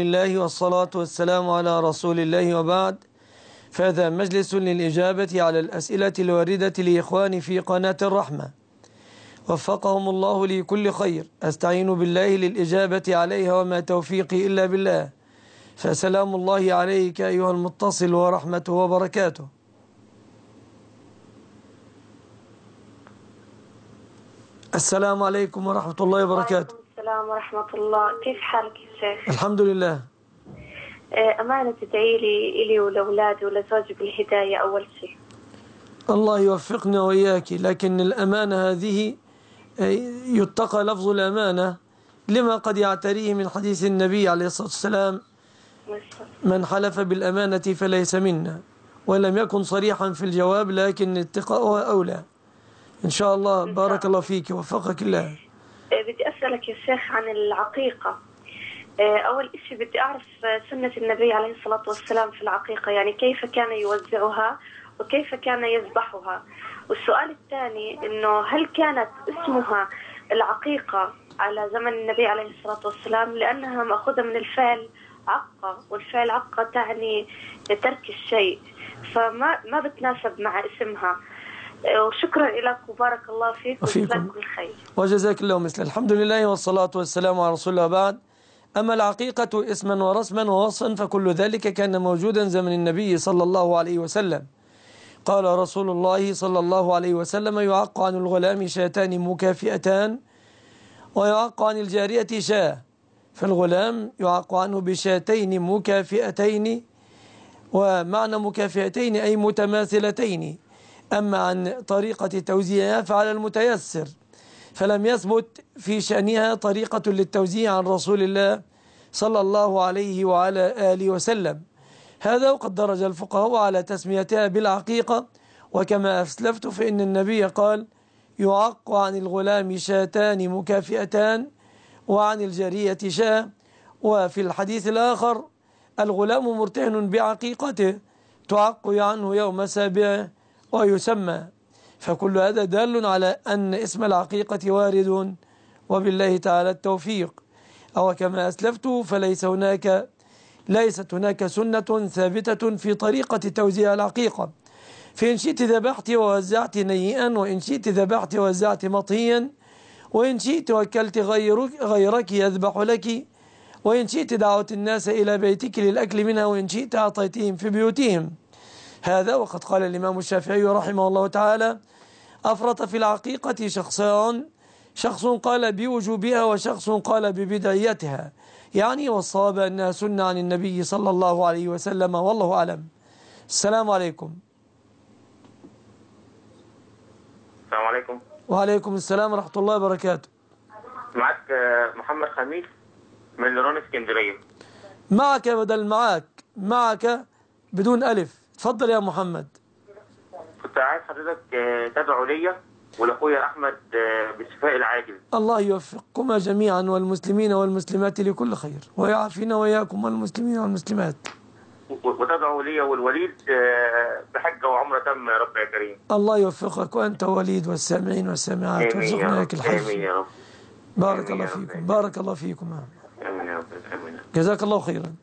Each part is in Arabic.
الله والصلاة والسلام على رسول الله وبعد. فهذا مجلس للإجابة على الأسئلة الواردة لإخواني في قناة الرحمة. وفقهم الله لكل خير. أستعين بالله للإجابة عليها وما توفيقي إلا بالله. فسلام الله عليك أيها المتصل ورحمته وبركاته. السلام عليكم ورحمة الله وبركاته. السلام ورحمة الله. كيف حالك؟ شيخ؟ الحمد لله. آه، أمانة تدعي لي إلي ولأولادي ولزوجي بالهداية أول شيء. الله يوفقنا وإياك لكن الأمانة هذه آه، يتقى لفظ الأمانة لما قد يعتريه من حديث النبي عليه الصلاة والسلام. من حلف بالأمانة فليس منا ولم يكن صريحا في الجواب لكن اتقاؤها أولى. إن شاء الله بارك الله. فيك وفقك الله. آه، بدي أسألك يا شيخ عن العقيقة. أول شيء بدي أعرف آه، سنة النبي عليه الصلاة والسلام في العقيقة يعني كيف كان يوزعها وكيف كان يذبحها؟ والسؤال الثاني أنه هل كانت اسمها العقيقة على زمن النبي عليه الصلاة والسلام؟ لأنها مأخوذة من الفعل عقة والفعل عقة تعني ترك الشيء. فما ما بتناسب مع اسمها. آه، وشكرا لك وبارك الله فيك وفيكم. وجزاك كل خير وجزاك الله مثل الحمد لله والصلاة والسلام على رسول الله. بعد أما العقيقة اسما ورسما ووصفا فكل ذلك كان موجودا زمن النبي صلى الله عليه وسلم. قال رسول الله صلى الله عليه وسلم يعق عن الغلام شاتان مكافئتان ويعق عن الجارية شاة فالغلام يعق عنه بشاتين مكافئتين ومعنى مكافئتين أي متماثلتين. أما عن طريقة توزيعها فعلى المتيسر. فلم يثبت في شأنها طريقة للتوزيع عن رسول الله صلى الله عليه وعلى آله وسلم. هذا وقد درج الفقهاء على تسميتها بالعقيقة وكما أسلفت فإن النبي قال يعق عن الغلام شاتان مكافئتان وعن الجارية شاة وفي الحديث الآخر الغلام مرتهن بعقيقته تعق عنه يوم سابعه ويسمى فكل هذا دال على أن اسم العقيقة وارد وبالله تعالى التوفيق. أو كما أسلفت فليس هناك ليست هناك سنة ثابتة في طريقة توزيع العقيقة. فإن شئت ذبحت ووزعت نيئا وإن شئت ذبحت ووزعت مطهيا وإن شئت وكلت غيرك, غيرك يذبح لك. وإن شئت دعوت الناس إلى بيتك للأكل منها وإن شئت أعطيتهم في بيوتهم. هذا وقد قال الإمام الشافعي رحمه الله تعالى أفرط في العقيقة شخصان شخص قال بوجوبها وشخص قال ببدعيتها يعني والصواب أنها سنة عن النبي صلى الله عليه وسلم والله أعلم. السلام عليكم. السلام عليكم. وعليكم السلام ورحمة الله وبركاته. معك آه، محمد خميس من لرون اسكندرية. معك بدل معك معك بدون ألف. تفضل يا محمد. كنت عايز حضرتك آه، تدعو ليا ولأخويا أحمد آه، بالشفاء العاجل. الله يوفقكما جميعا والمسلمين والمسلمات لكل خير ويعافينا وإياكم والمسلمين والمسلمات. وتدعو ليا والوليد آه، بحجه وعمرة تم يا رب يا كريم. الله يوفقك وأنت وليد والسامعين والسامعات وارزقنا إياك الحج آمين يا رب. بارك آمين الله. فيكم بارك الله فيكم. آمين يا رب جزاك الله خيرا.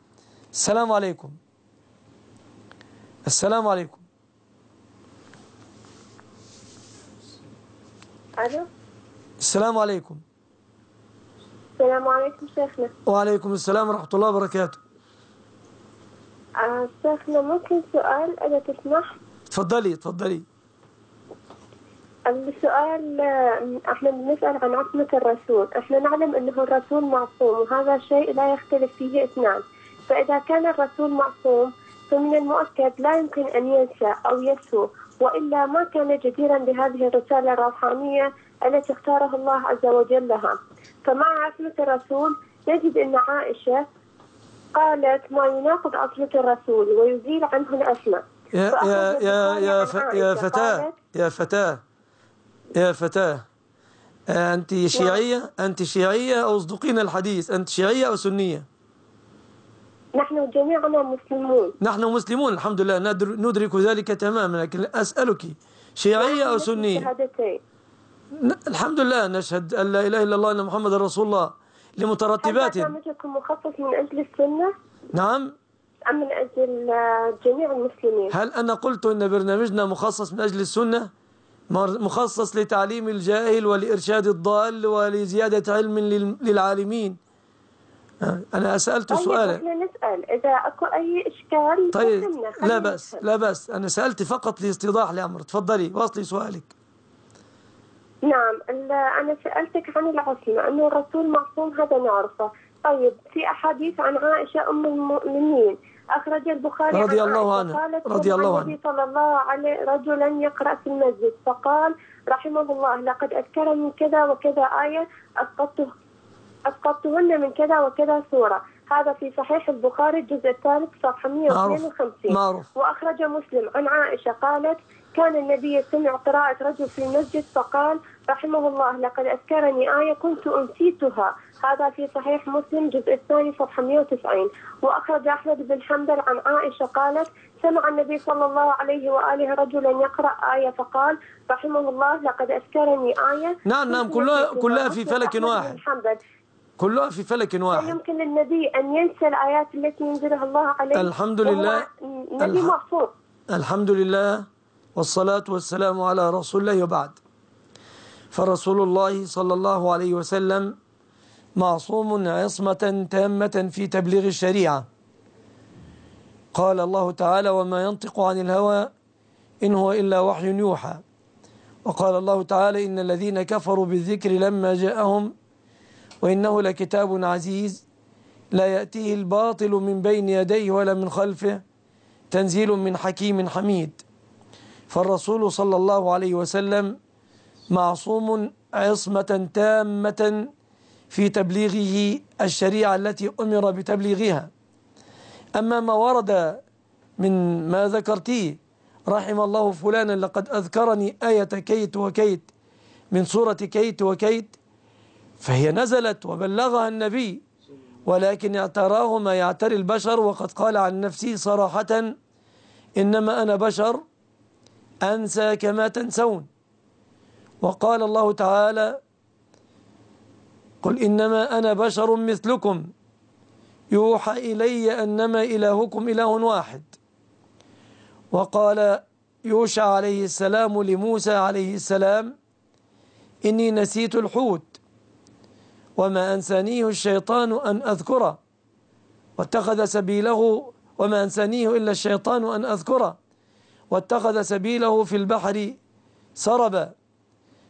السلام عليكم. السلام عليكم. ألو السلام عليكم السلام عليكم شيخنا وعليكم السلام ورحمة الله وبركاته آه، شيخنا ممكن سؤال إذا تسمح تفضلي تفضلي السؤال إحنا بنسأل عن عصمة الرسول إحنا نعلم انه الرسول معصوم وهذا شيء لا يختلف فيه اثنان فإذا كان الرسول معصوم فمن المؤكد لا يمكن أن ينسى أو يسهو وإلا ما كان جديرا بهذه الرسالة الروحانية التي اختارها الله عز وجل لها. فمع عصمة الرسول نجد أن عائشة قالت ما يناقض عصمة الرسول ويزيل عنه الأسماء. يا يا يا يا, ف... يا قالت يا فتاة يا فتاة أنت شيعية؟ أنت شيعية أو اصدقين الحديث؟ أنت شيعية أو سنية؟ نحن جميعنا مسلمون. نحن مسلمون الحمد لله ندر... ندرك ذلك تماما لكن أسألك شيعية أو سنية؟ الحمد لله نشهد أن لا إله إلا الله أن محمد رسول الله لمترتبات. هل برنامجكم مخصص من أجل السنة؟ نعم. أم من أجل جميع المسلمين؟ هل أنا قلت أن برنامجنا مخصص من أجل السنة؟ مخصص لتعليم الجاهل ولإرشاد الضال ولزيادة علم لل- للعالمين. أنا سألت طيب سؤالا. إحنا نسأل. إذا أكو أي إشكال طيب لا بأس. لا بأس. أنا سألت فقط لاستيضاح لأمر تفضلي واصلي سؤالك. نعم أنا سألتك عن العصمة أنه الرسول معصوم هذا نعرفه. طيب في أحاديث عن عائشة أم المؤمنين أخرج البخاري رضي عن الله عنها. رضي الله النبي صلى الله عليه رجلا يقرأ في المسجد فقال رحمه الله لقد أذكرني كذا وكذا آية أسقطته أسقطتهن من كذا وكذا سورة هذا في صحيح البخاري الجزء الثالث صفحة معروف 152 معروف وأخرج مسلم عن عائشة قالت كان النبي سمع قراءة رجل في المسجد فقال رحمه الله لقد أذكرني آية كنت أنسيتها هذا في صحيح مسلم جزء الثاني صفحة 190 وأخرج أحمد بن حنبل عن عائشة قالت سمع النبي صلى الله عليه وآله رجلا يقرأ آية فقال رحمه الله لقد أذكرني آية نعم، نعم، كلها-. كلها في فلك واحد. حنبل. كلها في فلك واحد. يمكن للنبي أن ينسى الآيات التي ينزلها الله عليه. الحمد لله. نبي الح- معصوم الحمد لله والصلاة والسلام على رسول الله وبعد. فرسول الله صلى الله عليه وسلم معصوم عصمة تامة في تبليغ الشريعة. قال الله تعالى وما ينطق عن الهوى إن هو إلا وحي يوحى وقال الله تعالى إن الذين كفروا بالذكر لما جاءهم وإنه لكتاب عزيز لا يأتيه الباطل من بين يديه ولا من خلفه تنزيل من حكيم حميد. فالرسول صلى الله عليه وسلم معصوم عصمة تامة في تبليغه الشريعة التي أمر بتبليغها. أما ما ورد من ما ذكرتيه رحم الله فلانا لقد أذكرني آية كيت وكيت من سورة كيت وكيت فهي نزلت وبلغها النبي ولكن اعتراه ما يعتري البشر وقد قال عن نفسه صراحة إنما أنا بشر أنسى كما تنسون. وقال الله تعالى قل إنما أنا بشر مثلكم يوحى إلي أنما إلهكم إله واحد. وقال يوشع عليه السلام لموسى عليه السلام إني نسيت الحوت. وما أنسانيه الشيطان أن أذكره. واتخذ سبيله وما أنسانيه إلا الشيطان أن أذكره. واتخذ سبيله في البحر سربا.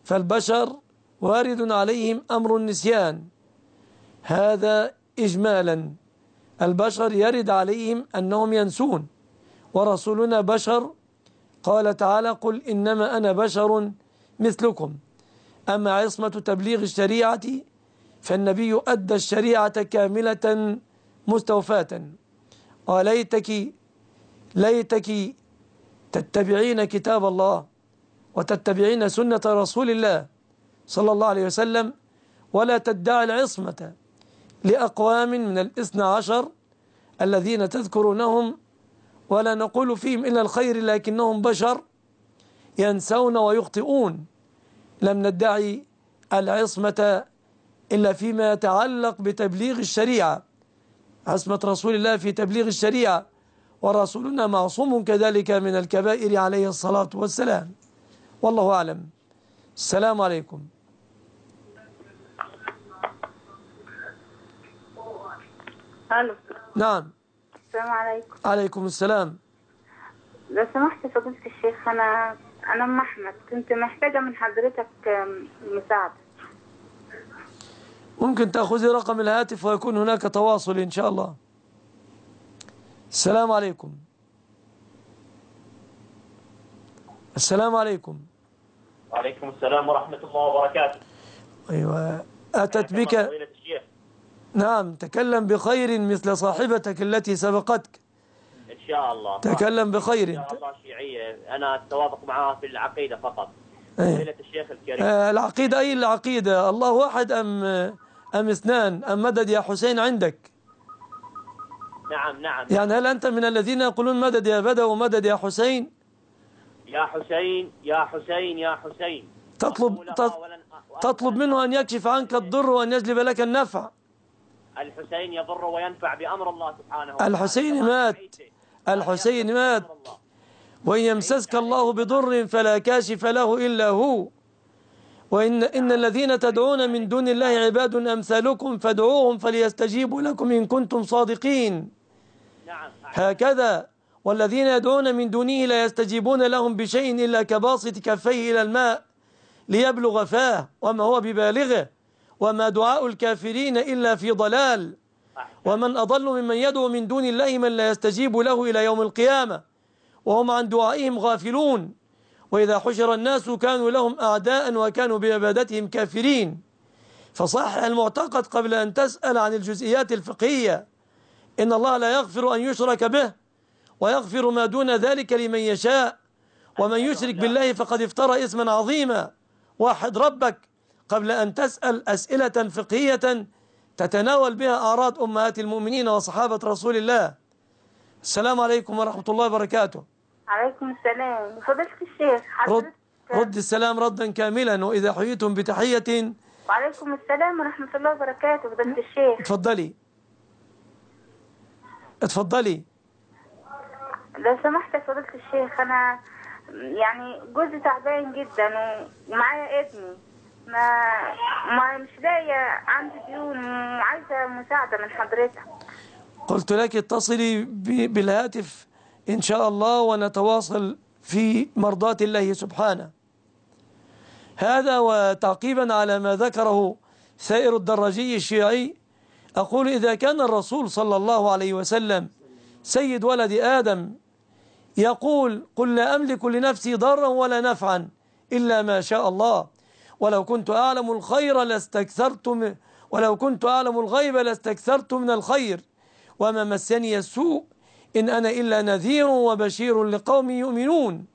فالبشر وارد عليهم أمر النسيان. هذا إجمالا. البشر يرد عليهم أنهم ينسون. ورسولنا بشر. قال تعالى قل إنما أنا بشر مثلكم. أما عصمة تبليغ الشريعة فالنبي أدى الشريعة كاملة مستوفاة. وليتك ليتك تتبعين كتاب الله وتتبعين سنة رسول الله صلى الله عليه وسلم ولا تدعي العصمة لأقوام من الاثنى عشر الذين تذكرونهم ولا نقول فيهم إلا الخير لكنهم بشر ينسون ويخطئون. لم ندعي العصمة إلا فيما يتعلق بتبليغ الشريعة. عصمة رسول الله في تبليغ الشريعة ورسولنا معصوم كذلك من الكبائر عليه الصلاة والسلام. والله أعلم. السلام عليكم. ألو. نعم. السلام عليكم. عليكم السلام. لو سمحت فضيلة الشيخ أنا أنا أم أحمد. كنت محتاجة من حضرتك مساعدة. ممكن تأخذي رقم الهاتف ويكون هناك تواصل إن شاء الله. السلام عليكم. السلام عليكم. وعليكم السلام ورحمة الله وبركاته. أيوة أتت بك؟ نعم تكلم بخير مثل صاحبتك التي سبقتك. إن شاء الله. تكلم إن بخير شاء الله شيعية. أنا أتوافق معها في العقيدة فقط. فضيلة الشيخ الكريم. آه، العقيدة أي العقيدة الله واحد أم أم اثنان أم مدد يا حسين عندك؟ نعم نعم. يعني هل أنت من الذين يقولون مدد يا بدو ومدد يا حسين؟ يا حسين يا حسين يا حسين. تطلب تطلب منه أن يكشف عنك الضر وأن يجلب لك النفع. الحسين يضر وينفع بأمر الله سبحانه وتعالى. الحسين مات. الحسين مات. وإن يمسسك الله بضر فلا كاشف له إلا هو. وإن إن الذين تدعون من دون الله عباد أمثالكم فادعوهم فليستجيبوا لكم إن كنتم صادقين. هكذا. والذين يدعون من دونه لا يستجيبون لهم بشيء إلا كباسط كفيه إلى الماء ليبلغ فاه وما هو ببالغه. وما دعاء الكافرين إلا في ضلال. ومن أضل ممن يدعو من دون الله من لا يستجيب له إلى يوم القيامة. وهم عن دعائهم غافلون. وإذا حشر الناس كانوا لهم أعداء وكانوا بعبادتهم كافرين. فصحح المعتقد قبل أن تسأل عن الجزئيات الفقهية. إن الله لا يغفر أن يشرك به ويغفر ما دون ذلك لمن يشاء. ومن يشرك بالله فقد افترى اسما عظيما. واحد ربك قبل أن تسأل أسئلة فقهية تتناول بها أعراض أمهات المؤمنين وصحابة رسول الله. السلام عليكم ورحمة الله وبركاته. عليكم السلام. فضيلة الشيخ رد, رد السلام ردا كاملا وإذا حييتم بتحية وعليكم السلام ورحمة الله وبركاته فضيلة الشيخ. اتفضلي. اتفضلي. لو سمحت يا فضيلة الشيخ أنا يعني جوزي تعبان جدا ومعايا ابني. ما ما مش لاقية عندي ديون وعايزة مساعدة من حضرتك. قلت لك اتصلي بالهاتف إن شاء الله ونتواصل في مرضاة الله سبحانه. هذا وتعقيبا على ما ذكره سائر الدراجي الشيعي أقول إذا كان الرسول صلى الله عليه وسلم سيد ولد آدم يقول قل لا أملك لنفسي ضرا ولا نفعا إلا ما شاء الله. ولو كنت أعلم الخير لاستكثرت ولو كنت أعلم الغيب لاستكثرت من الخير وما مسني السوء إن أنا إلا نذير وبشير لقوم يؤمنون.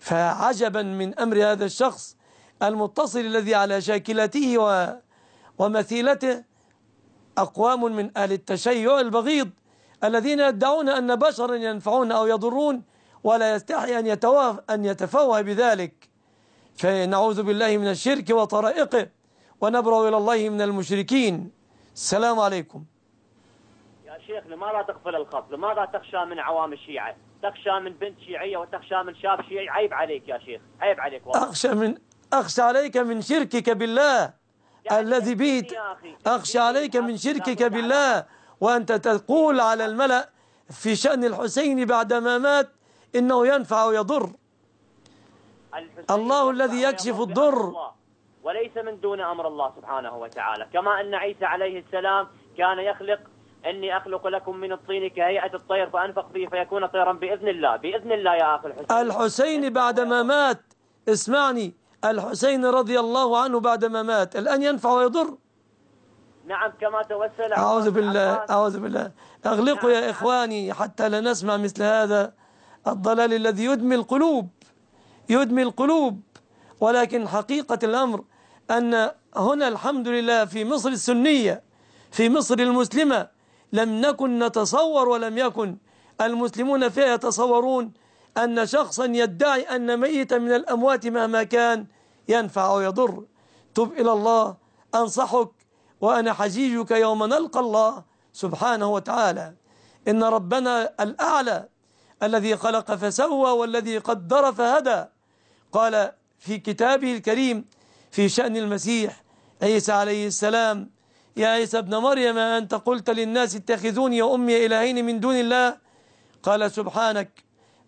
فعجبا من أمر هذا الشخص المتصل الذي على شاكلته و ومثيلته أقوام من أهل التشيع البغيض الذين يدعون أن بشرا ينفعون أو يضرون ولا يستحي أن, أن يتفوه بذلك. فنعوذ بالله من الشرك وطرائقه ونبرأ إلى الله من المشركين. السلام عليكم. شيخ لماذا تغفل الخط لماذا تخشى من عوام الشيعة؟ تخشى من بنت شيعية وتخشى من شاب شيعي؟ عيب عليك يا شيخ عيب عليك والله. أخشى من أخشى عليك من شركك بالله يعني الذي به. أخشى عليك من شركك بالله وأنت تقول على الملأ في شأن الحسين بعدما مات إنه ينفع ويضر الله الذي يكشف الضر. وليس من دون أمر الله سبحانه وتعالى. كما أن عيسى عليه السلام كان يخلق إني أخلق لكم من الطين كهيئة الطير فأنفق فيه فيكون طيرا بإذن الله. بإذن الله يا أخي الحسين. الحسين بعدما مات. اسمعني. الحسين رضي الله عنه بعدما مات. الآن ينفع ويضر؟ نعم كما توسل. أعوذ بالله. أعوذ بالله. أغلقوا يا إخواني حتى لا نسمع مثل هذا الضلال الذي يدمي القلوب. يدمي القلوب. ولكن حقيقة الأمر أن هنا الحمد لله في مصر السنية في مصر المسلمة لم نكن نتصور ولم يكن المسلمون فيها يتصورون أن شخصا يدعي أن ميتا من الأموات مهما كان ينفع أو يضر. تب إلى الله أنصحك وأنا حجيجك يوم نلقى الله سبحانه وتعالى. إن ربنا الأعلى الذي خلق فسوى والذي قدر فهدى. قال في كتابه الكريم في شأن المسيح عيسى عليه السلام يا عيسى ابن مريم أنت قلت للناس اتخذوني وأمي إلهين من دون الله؟ قال سبحانك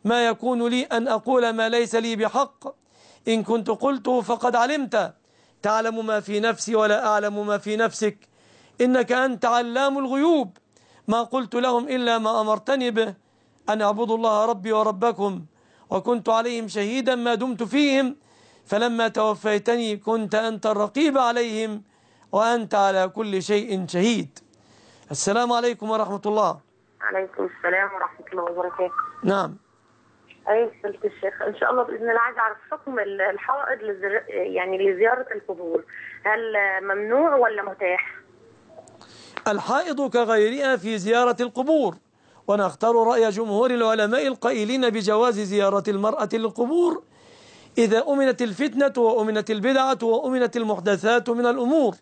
ما يكون لي أن أقول ما ليس لي بحق. إن كنت قلته فقد علمت. تعلم ما في نفسي ولا أعلم ما في نفسك. إنك أنت علام الغيوب. ما قلت لهم إلا ما أمرتني به. أن اعبدوا الله ربي وربكم. وكنت عليهم شهيدا ما دمت فيهم. فلما توفيتني كنت أنت الرقيب عليهم. وأنت على كل شيء شهيد. السلام عليكم ورحمة الله. عليكم السلام ورحمة الله وبركاته. نعم. أي سلة الشيخ إن شاء الله بإذن الله عايز أعرف حكم ال- الحائض لزر... يعني لزيارة القبور. هل ممنوع ولا متاح؟ الحائض كغيرها في زيارة القبور. ونختار رأي جمهور العلماء القائلين بجواز زيارة المرأة للقبور. إذا أمنت الفتنة وأمنت البدعة وأمنت المحدثات من الأمور.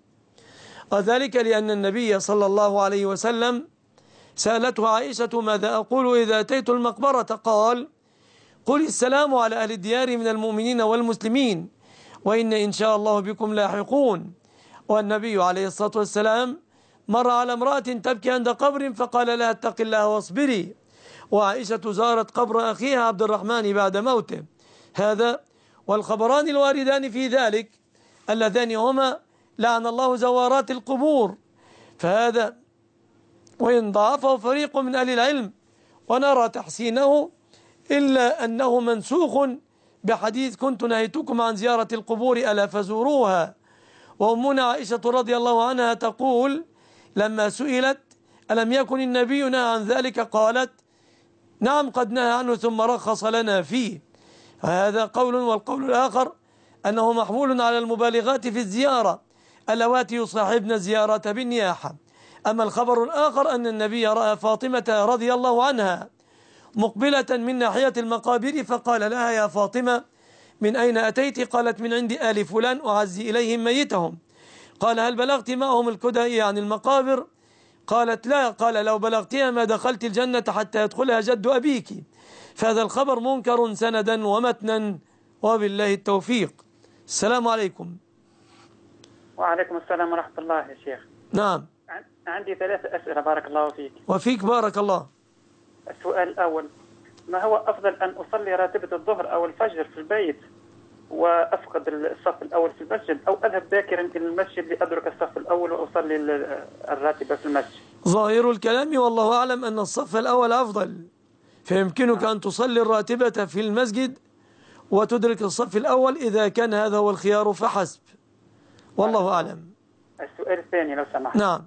وذلك لأن النبي صلى الله عليه وسلم سألته عائشة ماذا أقول إذا أتيت المقبرة؟ قال قل السلام على أهل الديار من المؤمنين والمسلمين وإن إن شاء الله بكم لاحقون. والنبي عليه الصلاة والسلام مر على امرأة تبكي عند قبر فقال لها اتق الله واصبري. وعائشة زارت قبر أخيها عبد الرحمن بعد موته. هذا والخبران الواردان في ذلك اللذان هما لعن الله زوارات القبور. فهذا وإن ضعفه فريق من أهل العلم ونرى تحسينه إلا أنه منسوخ بحديث كنت نهيتكم عن زيارة القبور ألا فزوروها. وأمنا عائشة رضي الله عنها تقول لما سئلت ألم يكن النبي نهى عن ذلك قالت نعم قد نهى عنه ثم رخص لنا فيه. هذا قول والقول الآخر أنه محمول على المبالغات في الزيارة. اللواتي يصاحبن الزيارة بالنياحة. أما الخبر الآخر أن النبي رأى فاطمة رضي الله عنها مقبلة من ناحية المقابر فقال لها يا فاطمة من أين أتيت؟ قالت من عند آل فلان أعزي إليهم ميتهم. قال هل بلغت معهم الكدى عن المقابر؟ قالت لا. قال لو بلغتها ما دخلت الجنة حتى يدخلها جد أبيك. فهذا الخبر منكر سندا ومتنا وبالله التوفيق. السلام عليكم. وعليكم السلام ورحمة الله يا شيخ. نعم. عندي ثلاث أسئلة بارك الله فيك. وفيك بارك الله. السؤال الأول ما هو أفضل أن أصلي راتبة الظهر أو الفجر في البيت وأفقد الصف الأول في المسجد أو أذهب باكرا إلى المسجد لأدرك الصف الأول وأصلي الراتبة في المسجد؟ ظاهر الكلام والله أعلم أن الصف الأول أفضل. فيمكنك أن تصلي الراتبة في المسجد وتدرك الصف الأول إذا كان هذا هو الخيار فحسب. والله أعلم. السؤال الثاني لو سمحت. نعم.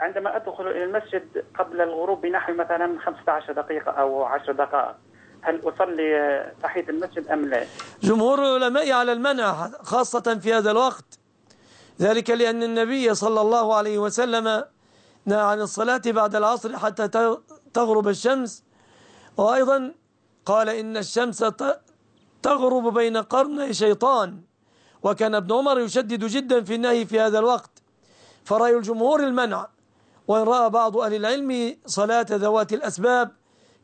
عندما أدخل إلى المسجد قبل الغروب بنحو مثلا 15 دقيقة أو 10 دقائق هل أصلي تحية المسجد أم لا؟ جمهور العلماء على المنع خاصة في هذا الوقت. ذلك لأن النبي صلى الله عليه وسلم نهى عن الصلاة بعد العصر حتى تغرب الشمس. وأيضا قال إن الشمس تغرب بين قرني شيطان. وكان ابن عمر يشدد جدا في النهي في هذا الوقت. فرأي الجمهور المنع وإن رأى بعض أهل العلم صلاة ذوات الأسباب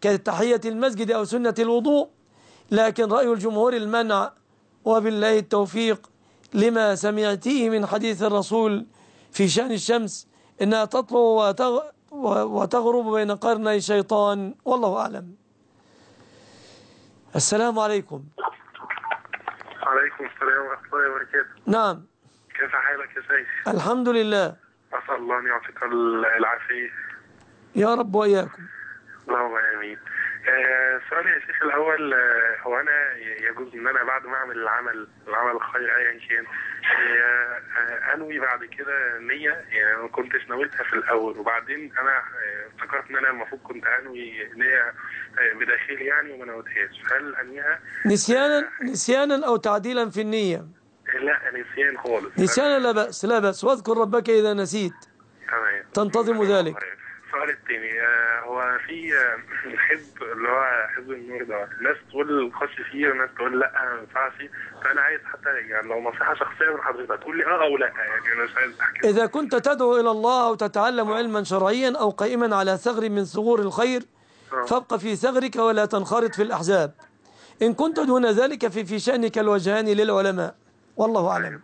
كتحية المسجد أو سنة الوضوء لكن رأي الجمهور المنع وبالله التوفيق لما سمعتيه من حديث الرسول في شأن الشمس إنها تطلع وتغرب بين قرني شيطان والله أعلم. السلام عليكم. عليكم السلام ورحمة الله وبركاته. نعم. كيف حالك يا سيد؟ الحمد لله. أسأل الله أن يعطيك العافية. يا رب وإياكم. اللهم آمين. آه سؤالي يا شيخ الأول آه هو أنا يجوز إن أنا بعد ما أعمل العمل العمل الخير ايا كان آه أنوي بعد كده نية؟ يعني ما كنتش نويتها في الأول وبعدين أنا افتكرت إن أنا المفروض كنت أنوي نية بداخلي يعني وما نويتهاش. هل أنويها؟ نسيانا نسيانا أو تعديلا في النية؟ لا نسيان خالص. نسيانا لا بأس لا بأس. واذكر ربك إذا نسيت. تنتظم ذلك. السؤال الثاني هو في حزب اللي هو حزب النور ده ناس تقول خش فيه وناس تقول لأ ما ينفعش فأنا عايز حتى يعني لو نصيحة شخصية من حضرتك تقول لي آه أو لأ يعني أنا مش عايز أحكي. إذا كنت تدعو إلى الله أو تتعلم علما شرعيا أو قائما على ثغر من ثغور الخير فابق في ثغرك ولا تنخرط في الأحزاب. إن كنت دون ذلك في في شأنك الوجهان للعلماء. والله أعلم.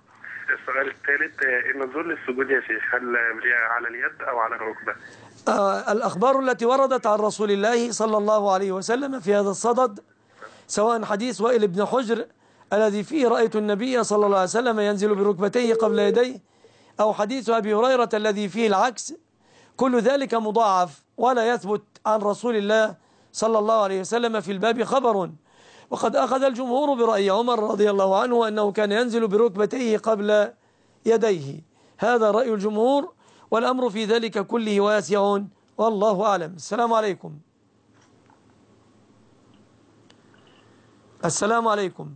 السؤال الثالث النزول للسجود يا شيخ هل على اليد أو على الركبة؟ آه الأخبار التي وردت عن رسول الله صلى الله عليه وسلم في هذا الصدد سواء حديث وائل بن حجر الذي فيه رأيت النبي صلى الله عليه وسلم ينزل بركبتيه قبل يديه أو حديث أبي هريرة الذي فيه العكس كل ذلك مضاعف ولا يثبت عن رسول الله صلى الله عليه وسلم في الباب خبر. وقد أخذ الجمهور برأي عمر رضي الله عنه أنه كان ينزل بركبتيه قبل يديه. هذا رأي الجمهور والأمر في ذلك كله واسع. والله أعلم. السلام عليكم. السلام عليكم.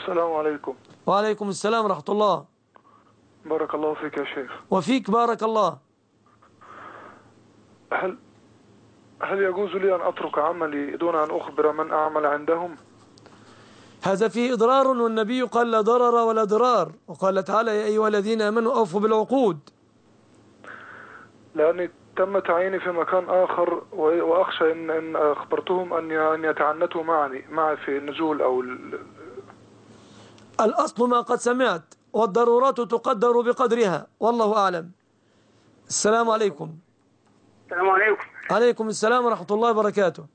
السلام عليكم. وعليكم السلام ورحمة الله. بارك الله فيك يا شيخ. وفيك بارك الله. هل هل يجوز لي أن أترك عملي دون أن أخبر من أعمل عندهم؟ هذا فيه إضرار والنبي قال لا ضرر ولا ضرار. وقال تعالى يا أيها الذين آمنوا أوفوا بالعقود. لأني تم تعييني في مكان آخر و- وأخشى إن, إن أخبرتهم أن أن يتعنتوا معي معي في النزول أو ال- الأصل ما قد سمعت والضرورات تقدر بقدرها والله أعلم. السلام عليكم. السلام عليكم. عليكم السلام ورحمة الله وبركاته.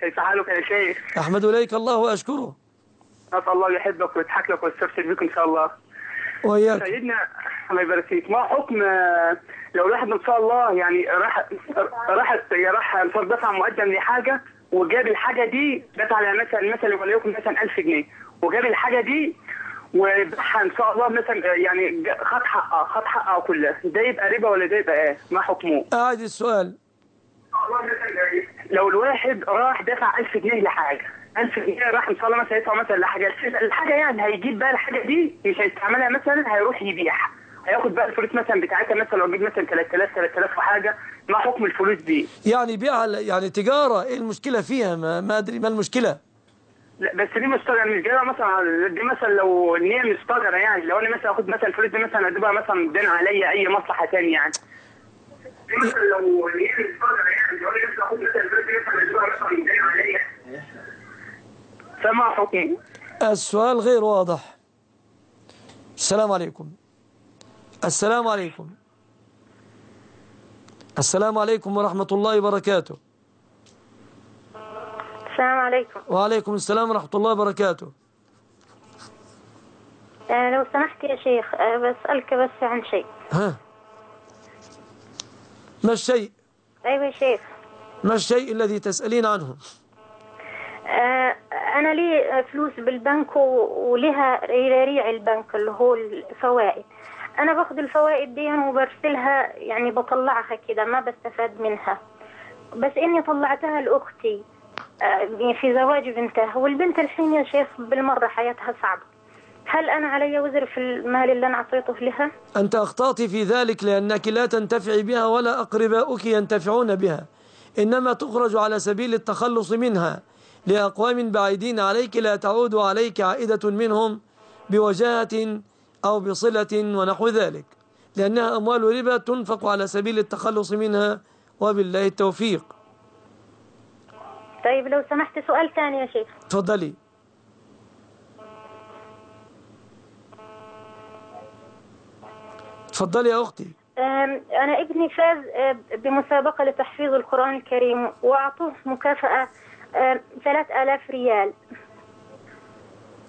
كيف حالك يا شيخ؟ أحمد إليك الله وأشكره. نسأل الله يحبك ويضحك لك ويستبشر بك إن شاء الله. وإياك. سيدنا الله يبارك فيك. ما حكم لو الواحد إن شاء الله يعني راح راح راح الفرد دفع مقدم لحاجة وجاب الحاجة دي دفع على مثلا مثلا وليكن مثلا 1000 جنيه. وجاب الحاجة دي وباعها إن شاء الله مثلا يعني خد حقها خد حقها كلها. ده يبقى ربا ولا ده يبقى إيه؟ ما حكمه؟ أعد السؤال. لو الواحد راح دفع 1000 جنيه لحاجة 1000 جنيه راح إن شاء الله مثلا يدفع مثلا لحاجة الحاجة يعني هيجيب بقى الحاجة دي مش هيستعملها مثلا هيروح يبيعها. هياخد بقى الفلوس مثلا بتاعتها مثلا لو جيب مثلا 3000 3000 وحاجة ما حكم الفلوس دي؟ يعني بيع يعني تجارة إيه المشكلة فيها؟ ما, ما أدري ما المشكلة؟ لا بس دي مستجرة مش جاية مثلا دي مثلا لو إن هي مستجرة يعني لو أنا مثلا آخد مثلا الفلوس دي مثلا اديبها مثلا دين عليا أي مصلحة ثانية يعني. دي مثلا لو إن هي مستجرة يعني لو أنا مثلا آخد مثلا الفلوس دي مثلا مثلا دين عليا. فما حكم؟ السؤال غير واضح. السلام عليكم. السلام عليكم. السلام عليكم ورحمة الله وبركاته. السلام عليكم. وعليكم السلام ورحمة الله وبركاته. آه لو سمحت يا شيخ آه بسألك بس عن شيء. ها. ما الشيء؟ أيوة يا شيخ. ما الشيء الذي تسألين عنه؟ آه أنا لي فلوس بالبنك ولها ريع البنك اللي هو الفوائد. أنا باخد الفوائد دي وبرسلها يعني بطلعها كده ما بستفاد منها. بس إني طلعتها لأختي آه في زواج بنتها والبنت الحين يا شيخ بالمرة حياتها صعبة. هل أنا علي وزر في المال اللي أنا أعطيته لها؟ أنت أخطأت في ذلك لأنك لا تنتفع بها ولا أقرباؤك ينتفعون بها. إنما تخرج على سبيل التخلص منها. لأقوام بعيدين عليك لا تعود عليك عائدة منهم بوجاهة أو بصلة ونحو ذلك. لأنها أموال ربا تنفق على سبيل التخلص منها وبالله التوفيق. طيب لو سمحت سؤال ثاني يا شيخ. تفضلي. تفضلي يا أختي. أنا ابني فاز أه، بمسابقة لتحفيظ القرآن الكريم وأعطوه مكافأة ثلاث آلاف ريال.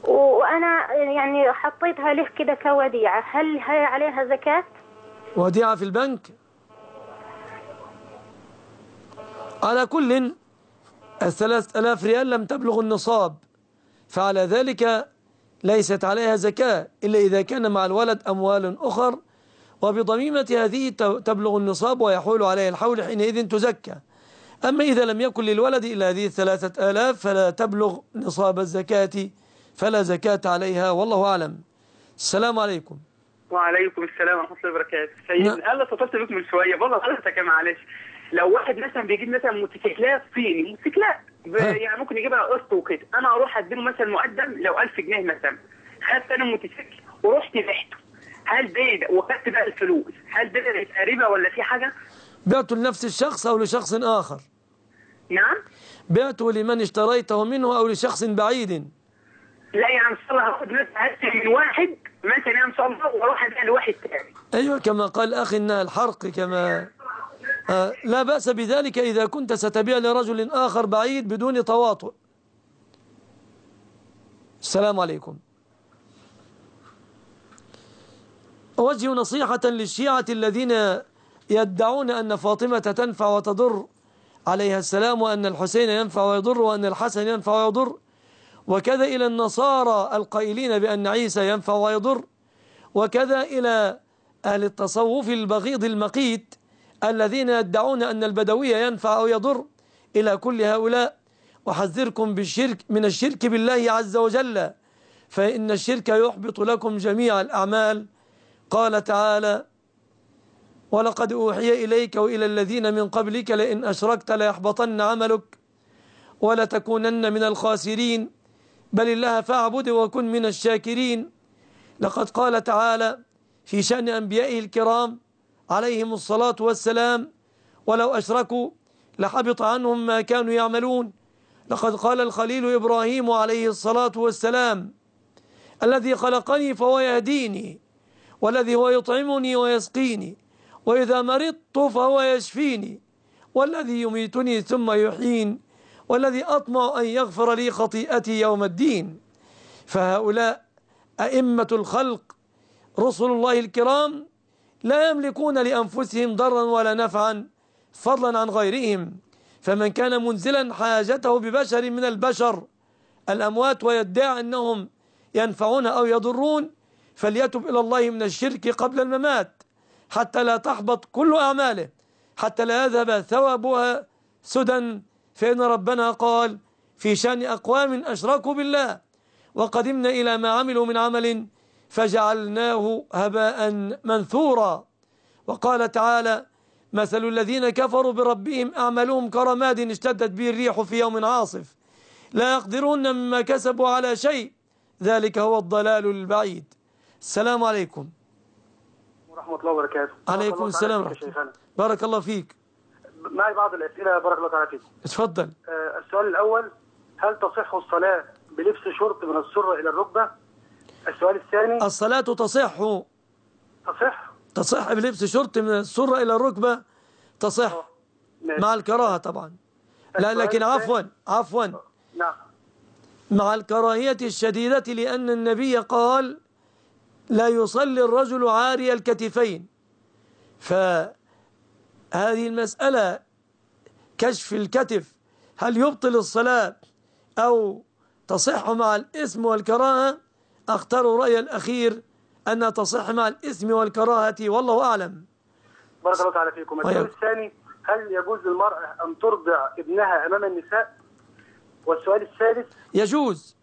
و- وأنا يعني حطيتها له كده كوديعة. هل هي عليها زكاة؟ وديعة في البنك؟ على كل الثلاث ألاف ريال لم تبلغ النصاب فعلى ذلك ليست عليها زكاة إلا إذا كان مع الولد أموال أخر وبضميمة هذه تبلغ النصاب ويحول عليها الحول حينئذ تزكى. أما إذا لم يكن للولد إلا هذه الثلاثة آلاف فلا تبلغ نصاب الزكاة. فلا زكاة عليها والله أعلم. السلام عليكم. وعليكم السلام ورحمة الله وبركاته. سيد. أنا اتصلت بك من شوية. والله حضرتك يا معلش. لو واحد مثلا بيجيب مثلا موتوسيكلات صيني موتوسيكلات. يعني ممكن يجيبها قسط وكده. أنا أروح اديله مثلا مقدم لو 1000 جنيه مثلا. خدت أنا الموتوسيكل ورحت بعته هل ده وخدت بقى الفلوس؟ هل ده يبقى ربا ولا في حاجة؟ بعته لنفس الشخص أو لشخص آخر. نعم؟ بعته لمن اشتريته منه أو لشخص بعيد. لا هاخد مثلا هات من واحد مثلا الله وأروح اديها لواحد تاني أيوة كما قال أخي إنها الحرق كما آه لا بأس بذلك إذا كنت ستبيع لرجل آخر بعيد بدون تواطؤ. السلام عليكم. أوجه نصيحة للشيعة الذين يدعون أن فاطمة تنفع وتضر عليها السلام وأن الحسين ينفع ويضر وأن الحسن ينفع ويضر. وكذا إلى النصارى القائلين بأن عيسى ينفع ويضر وكذا إلى أهل التصوف البغيض المقيت الذين يدعون أن البدوية ينفع أو يضر إلى كل هؤلاء. وحذركم بالشرك من الشرك بالله عز وجل فإن الشرك يحبط لكم جميع الأعمال. قال تعالى ولقد أوحي إليك وإلى الذين من قبلك لئن أشركت ليحبطن عملك ولتكونن من الخاسرين بل الله فاعبد وكن من الشاكرين. لقد قال تعالى في شأن أنبيائه الكرام عليهم الصلاة والسلام ولو أشركوا لحبط عنهم ما كانوا يعملون. لقد قال الخليل إبراهيم عليه الصلاة والسلام الذي خلقني فهو يهديني والذي هو يطعمني ويسقيني وإذا مرضت فهو يشفيني والذي يميتني ثم يحيين. والذي أطمع أن يغفر لي خطيئتي يوم الدين. فهؤلاء أئمة الخلق رسل الله الكرام لا يملكون لأنفسهم ضرا ولا نفعا فضلا عن غيرهم. فمن كان منزلا حاجته ببشر من البشر الأموات ويدعي أنهم ينفعون أو يضرون فليتب إلى الله من الشرك قبل الممات حتى لا تحبط كل أعماله حتى لا يذهب ثوابها سدى فإن ربنا قال في شأن أقوام أشركوا بالله وقدمنا إلى ما عملوا من عمل فجعلناه هباء منثورا. وقال تعالى مثل الذين كفروا بربهم أعملهم كرماد اشتدت به الريح في يوم عاصف. لا يقدرون مما كسبوا على شيء. ذلك هو الضلال البعيد. السلام عليكم. ورحمة الله وبركاته. عليكم السلام ورحمة الله. بارك الله فيك. معي بعض الأسئلة بارك الله تعالى فيك اتفضل. آه السؤال الأول هل تصح الصلاة بلبس شرط من السرة إلى الركبة؟ السؤال الثاني الصلاة تصح. تصح؟ تصح بلبس شرط من السرة إلى الركبة؟ تصح. مع الكراهة طبعا. لا لكن عفوا عفوا. نعم. مع الكراهية الشديدة لأن النبي قال لا يصلي الرجل عاري الكتفين. فهذه المسألة كشف الكتف هل يبطل الصلاة أو تصح مع الإثم والكراهة؟ أختار رأي الأخير أنها تصح مع الإثم والكراهة والله أعلم. بارك الله تعالى فيكم. السؤال الثاني هل يجوز للمرأة أن ترضع ابنها أمام النساء؟ والسؤال الثالث يجوز.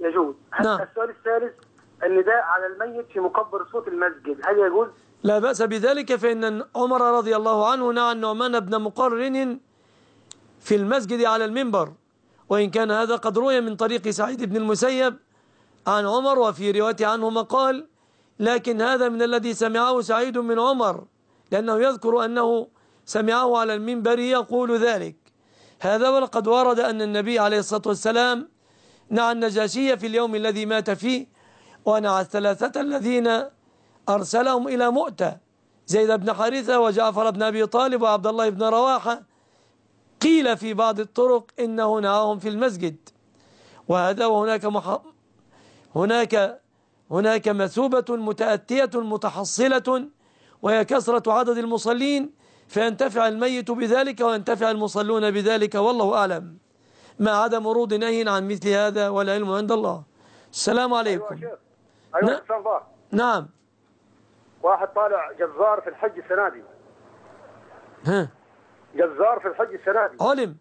يجوز. نعم. السؤال الثالث النداء على الميت في مكبر صوت المسجد هل يجوز؟ لا بأس بذلك فإن عمر رضي الله عنه نعى النعمان بن مقرن في المسجد على المنبر. وإن كان هذا قد روي من طريق سعيد بن المسيب عن عمر وفي رواية عنه مقال لكن هذا من الذي سمعه سعيد من عمر لأنه يذكر أنه سمعه على المنبر يقول ذلك. هذا ولقد ورد أن النبي عليه الصلاة والسلام نعى النجاشية في اليوم الذي مات فيه ونعى الثلاثة الذين أرسلهم إلى مؤتة. زيد بن حارثة وجعفر بن أبي طالب وعبد الله بن رواحة قيل في بعض الطرق إنه نعاهم في المسجد. وهذا وهناك مح... هناك هناك مثوبة متأتية متحصلة وهي كثرة عدد المصلين فينتفع الميت بذلك وينتفع المصلون بذلك والله أعلم. ما عدم ورود نهي عن مثل هذا والعلم عند الله. السلام عليكم. أيوة, أيوة نعم. واحد طالع جزار في الحج السنة دي. ها؟ جزار في الحج السنة دي. علم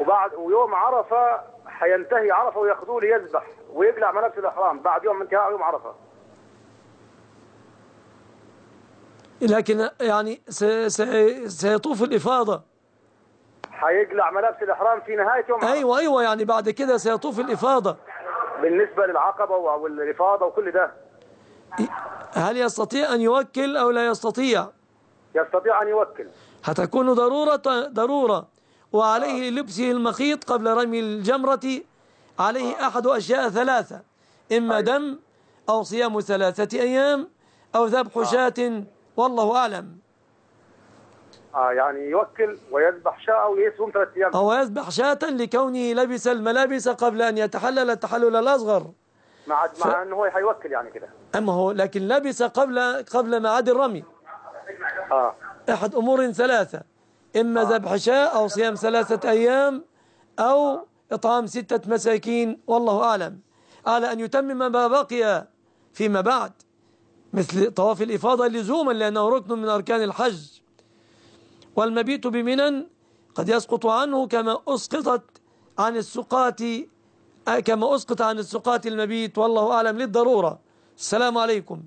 وبعد ويوم عرفة حينتهي عرفة وياخذوه ليذبح ويقلع ملابس الإحرام. بعد يوم انتهاء يوم عرفة. لكن يعني سيطوف الإفاضة. حيقلع ملابس الإحرام في نهاية يوم عرفة. أيوة أيوة يعني بعد كده سيطوف الإفاضة. بالنسبة للعقبة والإفاضة وكل ده. هل يستطيع أن يوكل أو لا يستطيع؟ يستطيع أن يوكل. هتكون ضرورة ضرورة. وعليه لبسه المخيط قبل رمي الجمرة. عليه أحد أشياء ثلاثة. إما دم أو صيام ثلاثة أيام أو ذبح شاة. والله أعلم. آه يعني يوكل ويذبح شاة أو يصوم ثلاثة أيام. أو يذبح شاة لكونه لبس الملابس قبل أن يتحلل التحلل الأصغر. مع ف... مع أنه هو حيوكل يعني كده. أما هو لكن لبس قبل قبل ميعاد الرمي. آه. أحد أمور ثلاثة. إما ذبح شاة أو صيام ثلاثة أيام أو إطعام ستة مساكين والله أعلم. على أن يتمم ما بقي فيما بعد مثل طواف الإفاضة لزوما لأنه ركن من أركان الحج. والمبيت بمنى قد يسقط عنه كما أسقطت عن السقات كما أسقط عن السقات المبيت والله أعلم للضرورة. السلام عليكم.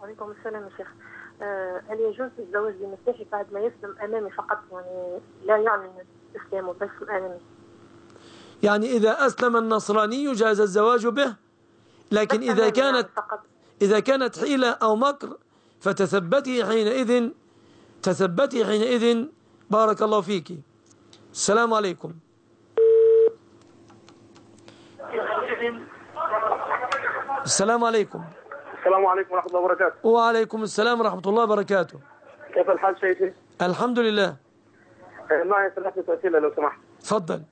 وعليكم السلام يا شيخ. هل يجوز الزواج بمسيحي بعد ما يسلم أمامي فقط؟ يعني لا يعني إسلامه بس أمامي. يعني إذا أسلم النصراني جاز الزواج به لكن إذا كانت إذا كانت حيلة أو مكر فتثبتي حينئذ تثبتي حينئذ. بارك الله فيك. السلام عليكم. السلام عليكم. السلام عليكم ورحمة الله وبركاته. وعليكم السلام ورحمة الله وبركاته. كيف الحال سيدي؟ الحمد لله. معي ثلاثة أسئلة لو سمحت. تفضل.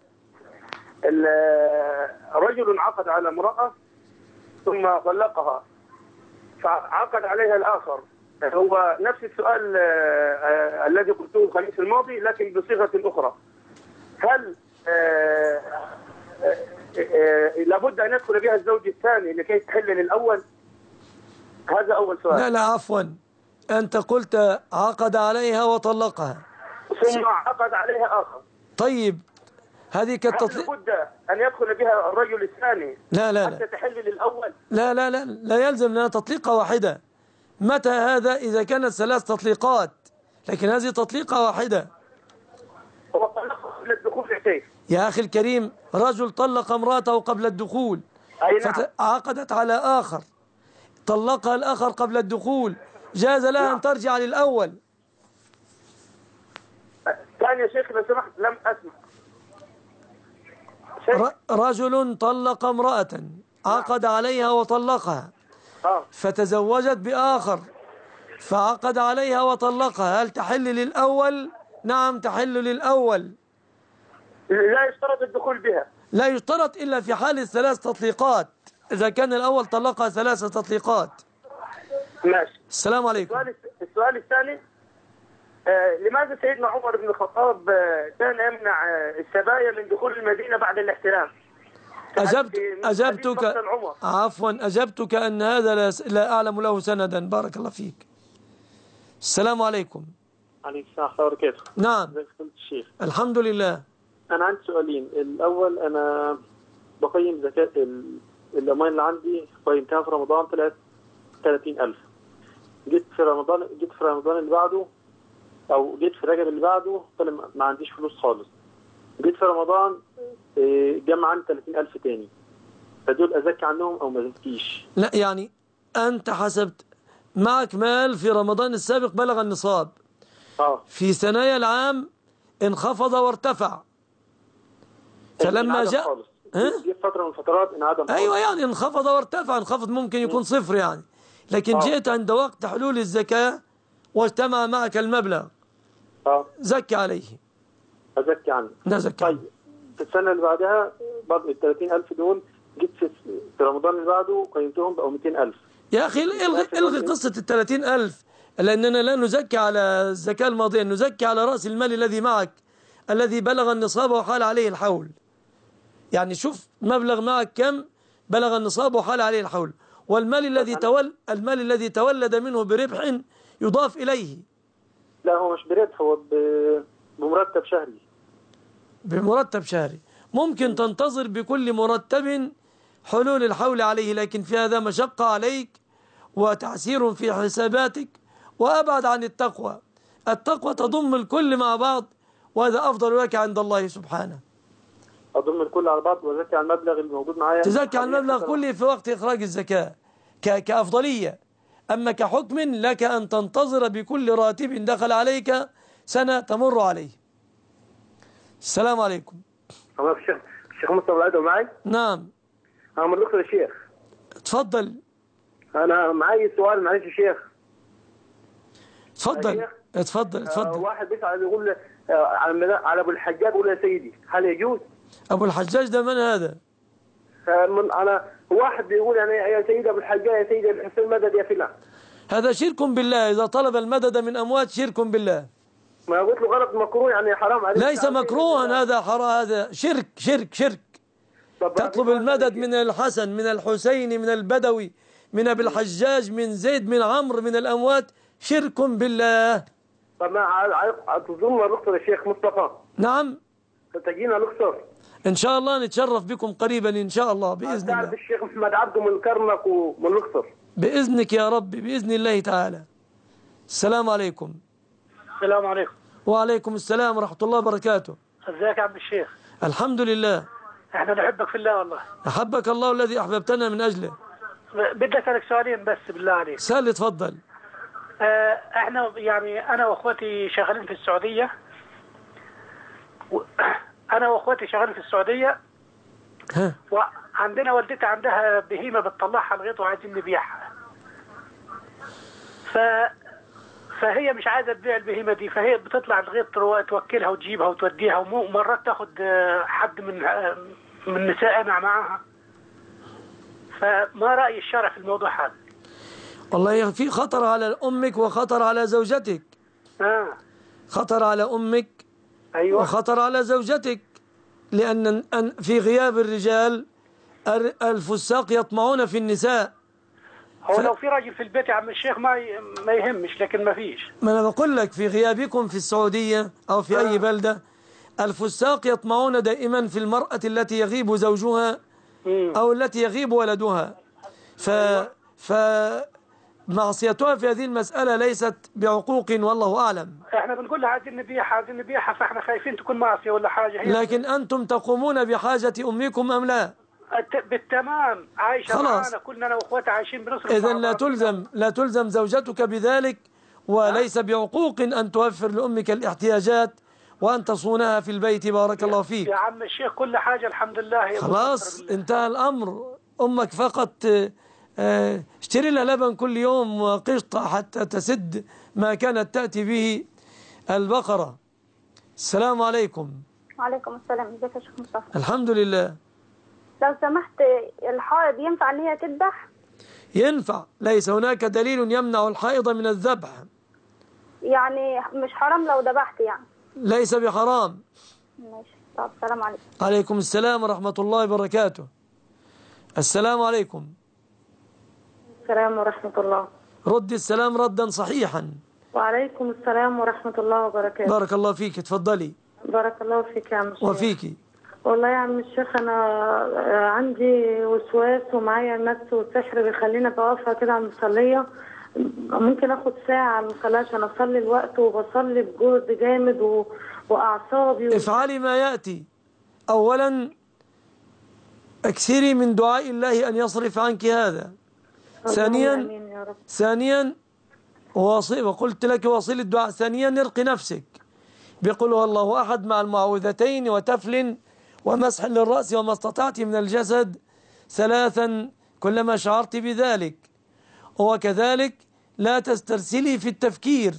رجل عقد على امرأة ثم طلقها فعقد عليها الآخر. هو نفس السؤال آه، الذي قلته الخميس الماضي لكن بصيغة أخرى. هل آه، آه، لابد أن يدخل بها الزوج الثاني لكي تحل للأول؟ هذا أول سؤال. لا لا عفوا. أنت قلت عقد عليها وطلقها. ثم عقد عليها آخر. طيب هذه كالتطليق لابد أن يدخل بها الرجل الثاني لا لا لا. حتى تحل للأول؟ لا لا لا لا يلزم لنا تطليقة واحدة. متى هذا؟ إذا كانت ثلاث تطليقات. لكن هذه تطليقة واحدة. هو طلقها قبل الدخول شيخ يا أخي الكريم رجل طلق امرأته قبل الدخول. أي نعم. عقدت على آخر. طلقها الآخر قبل الدخول. جاز لها أن ترجع للأول. ثاني يا شيخ لو سمحت لم أسمع. رجل طلق امرأة. عقد عليها وطلقها. آه. فتزوجت بآخر. فعقد عليها وطلقها. هل تحل للأول؟ نعم تحل للأول. لا يشترط الدخول بها. لا يشترط إلا في حال الثلاث تطليقات. إذا كان الأول طلقها ثلاث تطليقات. ماشي. السلام عليكم. السؤال السؤال الثاني آه لماذا سيدنا عمر بن الخطاب آه كان يمنع آه السبايا من دخول المدينة بعد الاحتلام أجبت أجبتك عفوا أجبتك أن هذا لا, لا أعلم له سندا. بارك الله فيك. السلام عليكم. عليكم السلام ورحمة الله وبركاته. نعم. الشيخ الحمد لله. أنا عندي سؤالين. الأول أنا بقيم زكاة الأمان اللي عندي قيمتها في رمضان طلعت 30000 جيت في رمضان جيت في رمضان اللي بعده أو جيت في رجب اللي بعده طلع ما عنديش فلوس خالص. جيت في رمضان جمع عن 30000 تاني. فدول أزكي عنهم أو ما أزكيش؟ لا يعني أنت حسبت معك مال في رمضان السابق بلغ النصاب. آه. في ثنايا العام انخفض وارتفع. فلما جاء فترة من الفترات انعدم أيوة يعني انخفض وارتفع. انخفض ممكن يكون صفر يعني. لكن آه. جئت عند وقت حلول الزكاة واجتمع معك المبلغ. آه. زكي عليه. أزكي عنه. نزكي طيب في السنة اللي بعدها برضه ال 30000 دول جيت في رمضان اللي بعده قيمتهم بقوا 200000 يا أخي الغي, إلغي قصة ال 30000 لأننا لا نزكي على الزكاة الماضية نزكي على رأس المال الذي معك الذي بلغ النصاب وحال عليه الحول. يعني شوف مبلغ معك كم بلغ النصاب وحال عليه الحول. والمال الذي تول المال الذي تولد منه بربح يضاف إليه. لا هو مش بربح هو بمرتب شهري. بمرتب شهري. ممكن تنتظر بكل مرتب حلول الحول عليه لكن في هذا مشقة عليك وتعسير في حساباتك وأبعد عن التقوى. التقوى تضم الكل مع بعض وهذا أفضل لك عند الله سبحانه. أضم الكل على بعض وزكي على المبلغ اللي موجود معايا. تزكي على المبلغ كله في وقت إخراج الزكاة كأفضلية. أما كحكم لك أن تنتظر بكل راتب دخل عليك سنة تمر عليه. السلام عليكم. الشيخ الشيخ مصطفى العدو معي نعم. أنا من دكتور الشيخ. تفضل. أنا معي سؤال معلش يا شيخ. تفضل. اتفضل اتفضل آه واحد بيسأل يقول آه على على أبو الحجاج يقول يا سيدي هل يجوز؟ أبو الحجاج ده من هذا؟ من أنا واحد بيقول يعني يا سيدي أبو الحجاج يا سيدي الحسين مدد يا فلان. هذا شرك بالله إذا طلب المدد من أموات شرك بالله. ما قلت له غلط مكروه يعني حرام عليك. ليس مكروها هذا حرام هذا شرك شرك شرك. تطلب المدد من الحسن من الحسين من البدوي من أبي الحجاج من زيد من عمرو من الأموات شرك بالله. طب ما تظن الاقصر يا شيخ مصطفى؟ نعم. تجينا الاقصر إن شاء الله نتشرف بكم قريبا إن شاء الله بإذن الله. الشيخ محمد عبده من كرمك ومن الأقصر. بإذنك يا رب بإذن الله تعالى. السلام عليكم. السلام عليكم. وعليكم السلام ورحمة الله وبركاته. إزيك يا عبد الشيخ؟ الحمد لله. إحنا نحبك في الله والله. أحبك الله الذي أحببتنا من أجله. بدي أسألك سؤالين بس بالله عليك. سأل اتفضل. آه، إحنا يعني أنا وأخوتي شغالين في السعودية. و... أنا واخوتي شغالين في السعودية. ها. وعندنا والدتي عندها بهيمة بتطلعها الغيط وعايزين نبيعها. ف فهي مش عايزة تبيع البهيمة دي فهي بتطلع الغيط توكلها وتجيبها وتوديها ومرات تاخد آه، حد من من نسائنا معاها. فما رأي الشرع في الموضوع هذا؟ والله في خطر على أمك وخطر على زوجتك. آه. خطر على أمك أيوة. وخطر على زوجتك لأن أن- في غياب الرجال الر- الفساق يطمعون في النساء. هو لو في راجل في البيت يا عم الشيخ ما ي... ما يهمش لكن ما فيش. ما أنا بقول لك في غيابكم في السعودية أو في أي بلدة الفساق يطمعون دائما في المرأة التي يغيب زوجها أو التي يغيب ولدها. ف ف معصيتها في هذه المسألة ليست بعقوق والله أعلم. إحنا بنقول لها عايزين نبيعها عايزين نبيعها فاحنا خايفين تكون معصية ولا حاجة. هي لكن أنتم تقومون بحاجة أمكم أم لا؟ الت- بالتمام. عايشة خلاص. معانا كلنا أنا وأخواتي عايشين بنصرف إذا لا. تلزم لا تلزم زوجتك بذلك وليس بعقوق أن توفر لأمك الاحتياجات وأن تصونها في البيت. بارك الله فيك. يا عم الشيخ كل حاجة الحمد لله. خلاص انتهى الأمر. أمك فقط اشتري لها لبن كل يوم وقشطة حتى تسد ما كانت تأتي به البقرة. السلام عليكم. وعليكم السلام. ازيك يا شيخ مصطفى؟ الحمد لله. لو سمحت الحائض ينفع إن هي تذبح؟ ينفع. ليس هناك دليل يمنع الحائض من الذبح. يعني مش حرام لو ذبحت يعني؟ ليس بحرام. ماشي. طب سلام عليكم. عليكم السلام ورحمة الله وبركاته. السلام عليكم. السلام ورحمة الله. رد السلام ردا صحيحا. وعليكم السلام ورحمة الله وبركاته. بارك الله فيك تفضلي. بارك الله فيك يا عم الشيخ. وفيك. والله يا عم الشيخ أنا آه، عندي وسواس ومعايا مس وسحر بيخليني بقفها كده على المصلية. ممكن آخد ساعة على المصلية عشان أصلي الوقت وبصلي بجهد جامد و... وأعصابي و... افعلي ما يأتي. أولا أكثري من دعاء الله أن يصرف عنك هذا. ثانيا ثانيا واصل وقلت لك واصل الدعاء. ثانيا ارقي نفسك. بقول هو الله أحد مع المعوذتين وتفل ومسح للرأس وما استطعت من الجسد. ثلاثا كلما شعرت بذلك. وكذلك لا تسترسلي في التفكير.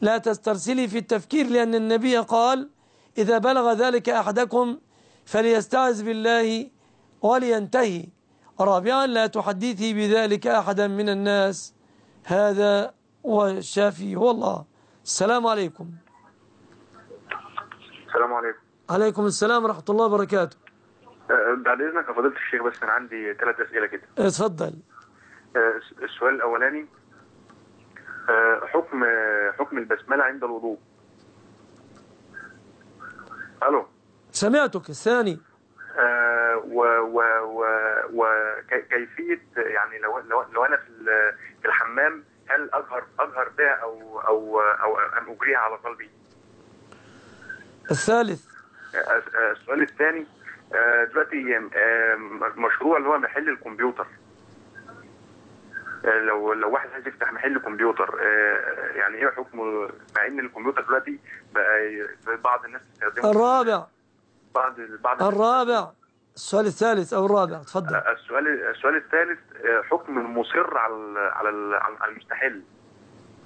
لا تسترسلي في التفكير لأن النبي قال إذا بلغ ذلك أحدكم فليستعذ بالله ولينتهي. رابعا لا تحدثي بذلك أحدا من الناس. هذا والشافي هو الله السلام عليكم. السلام عليكم. عليكم السلام ورحمة الله وبركاته. آه، بعد إذنك يا فضيله الشيخ بس أنا عندي ثلاث أسئلة كده. اتفضل. آه، السؤال الأولاني آه، حكم حكم البسملة عند الوضوء. ألو. سمعتك. الثاني. وكيفيه يعني لو لو, لو أنا في ال- في الحمام هل اجهر اجهر بها أو أو أو أم أجريها على قلبي؟ الثالث. آه، آه، السؤال الثاني آه، دلوقتي آه، مشروع اللي هو محل الكمبيوتر. آه، لو لو واحد عايز يفتح محل كمبيوتر آه، يعني إيه حكمه؟ مع إن الكمبيوتر دلوقتي بقى بعض الناس تستخدمه الرابع. بعض بعض الرابع السؤال الثالث أو الرابع تفضل آه، السؤال السؤال الثالث آه، حكم المصر على على على المستحل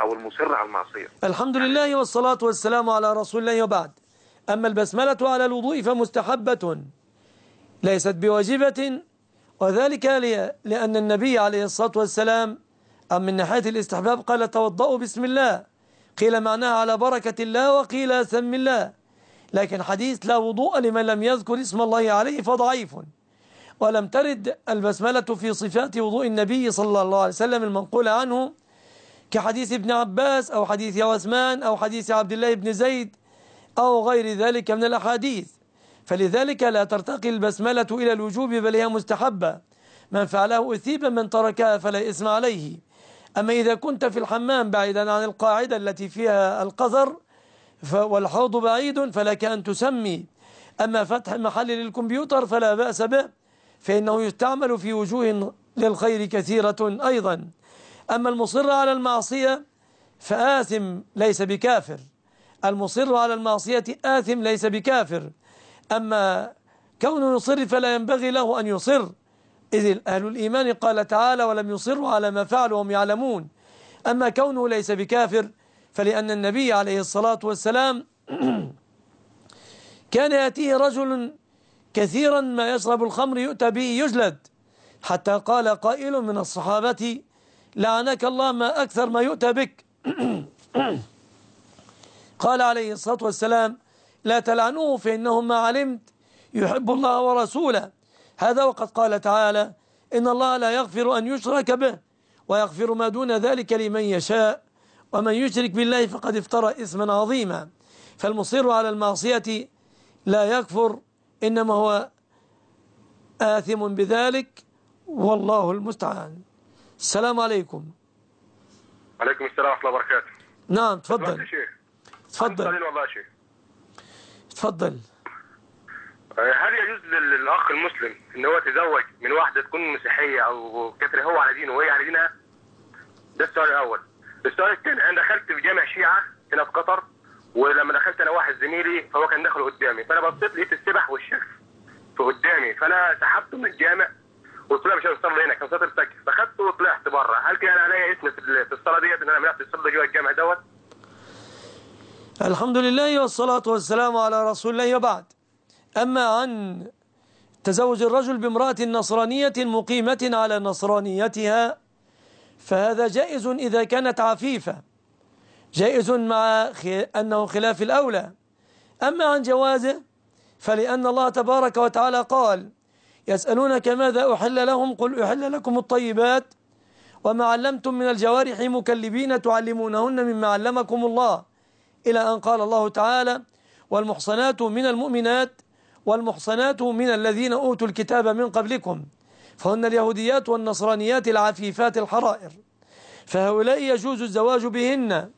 أو المصر على المعصية. الحمد لله والصلاة والسلام على رسول الله وبعد. أما البسملة على الوضوء فمستحبة. ليست بواجبة وذلك لأن النبي عليه الصلاة والسلام أم من ناحية الاستحباب قال توضأوا بسم الله. قيل معناها على بركة الله وقيل سم الله. لكن حديث لا وضوء لمن لم يذكر اسم الله عليه فضعيف. ولم ترد البسملة في صفات وضوء النبي صلى الله عليه وسلم المنقول عنه كحديث ابن عباس أو حديث عثمان أو حديث عبد الله بن زيد أو غير ذلك من الأحاديث. فلذلك لا ترتقي البسملة إلى الوجوب بل هي مستحبة. من فعله أثيب من تركها فلا إثم عليه. أما إذا كنت في الحمام بعيدا عن القاعدة التي فيها القذر والحوض بعيد فلك أن تسمي. أما فتح محل للكمبيوتر فلا بأس به فإنه يستعمل في وجوه للخير كثيرة أيضا. أما المصر على المعصية فآثم ليس بكافر. المصر على المعصية آثم ليس بكافر. أما كونه يصر فلا ينبغي له أن يصر. إذ أهل الإيمان قال تعالى ولم يصروا على ما فعلوا وهم يعلمون. أما كونه ليس بكافر فلأن النبي عليه الصلاة والسلام كان يأتيه رجل كثيرا ما يشرب الخمر يؤتى به يجلد حتى قال قائل من الصحابة لعنك الله ما أكثر ما يؤتى بك. قال عليه الصلاة والسلام لا تلعنوه فإنه ما علمت يحب الله ورسوله. هذا وقد قال تعالى إن الله لا يغفر أن يشرك به ويغفر ما دون ذلك لمن يشاء. ومن يشرك بالله فقد افترى إثما عظيما. فالمصير على المعصية لا يكفر إنما هو آثم بذلك والله المستعان. السلام عليكم. عليكم السلام ورحمة الله وبركاته. نعم تفضل. تفضل. والله شيخ. تفضل. هل يجوز للأخ المسلم إن هو يتزوج من واحدة تكون مسيحية أو كافر هو على دينه وهي على دينها؟ ده السؤال الأول. السؤال الثاني أنا دخلت في جامع شيعة هنا في قطر ولما دخلت أنا واحد زميلي فهو كان داخل قدامي. فأنا بصيت لقيت السبح والشرف في قدامي. فأنا سحبته من الجامع وقلت له مش هنصلي هنا كان صلاه الفجر. فخدته وطلعت بره هل كان عليا اسم في الصلاة ديت؟ إن أنا منعت الصلاة جوه الجامع دوت؟ الحمد لله والصلاة والسلام على رسول الله وبعد. أما عن تزوج الرجل بامرأة نصرانية مقيمة على نصرانيتها فهذا جائز إذا كانت عفيفة. جائز مع أنه خلاف الأولى. أما عن جوازه فلأن الله تبارك وتعالى قال يسألونك ماذا أحل لهم؟ قل أحل لكم الطيبات وما علمتم من الجوارح مكلبين تعلمونهن مما علمكم الله. إلى أن قال الله تعالى والمحصنات من المؤمنات والمحصنات من الذين أوتوا الكتاب من قبلكم. فهن اليهوديات والنصرانيات العفيفات الحرائر. فهؤلاء يجوز الزواج بهن.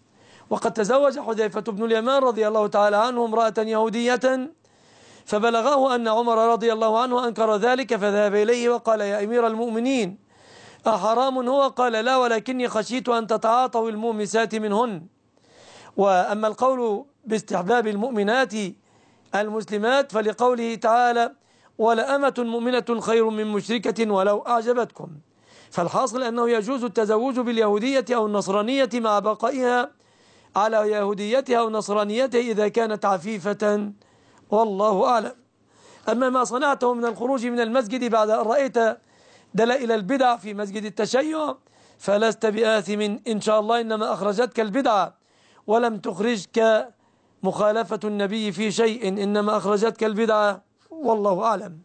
وقد تزوج حذيفة بن اليمان رضي الله تعالى عنه امرأة يهودية فبلغه أن عمر رضي الله عنه أنكر ذلك فذهب إليه وقال يا أمير المؤمنين أحرام هو قال لا ولكني خشيت أن تتعاطوا المومسات منهن. وأما القول باستحباب المؤمنات المسلمات فلقوله تعالى ولأمة مؤمنة خير من مشركة ولو أعجبتكم. فالحاصل أنه يجوز التزوج باليهودية أو النصرانية مع بقائها على يهوديتها أو نصرانيتها إذا كانت عفيفة. والله أعلم. أما ما صنعته من الخروج من المسجد بعد أن رأيت دلائل البدع في مسجد التشيع فلست بآثم. إن شاء الله إنما أخرجتك البدعة ولم تخرجك مخالفة النبي في شيء إنما أخرجتك البدعة والله أعلم.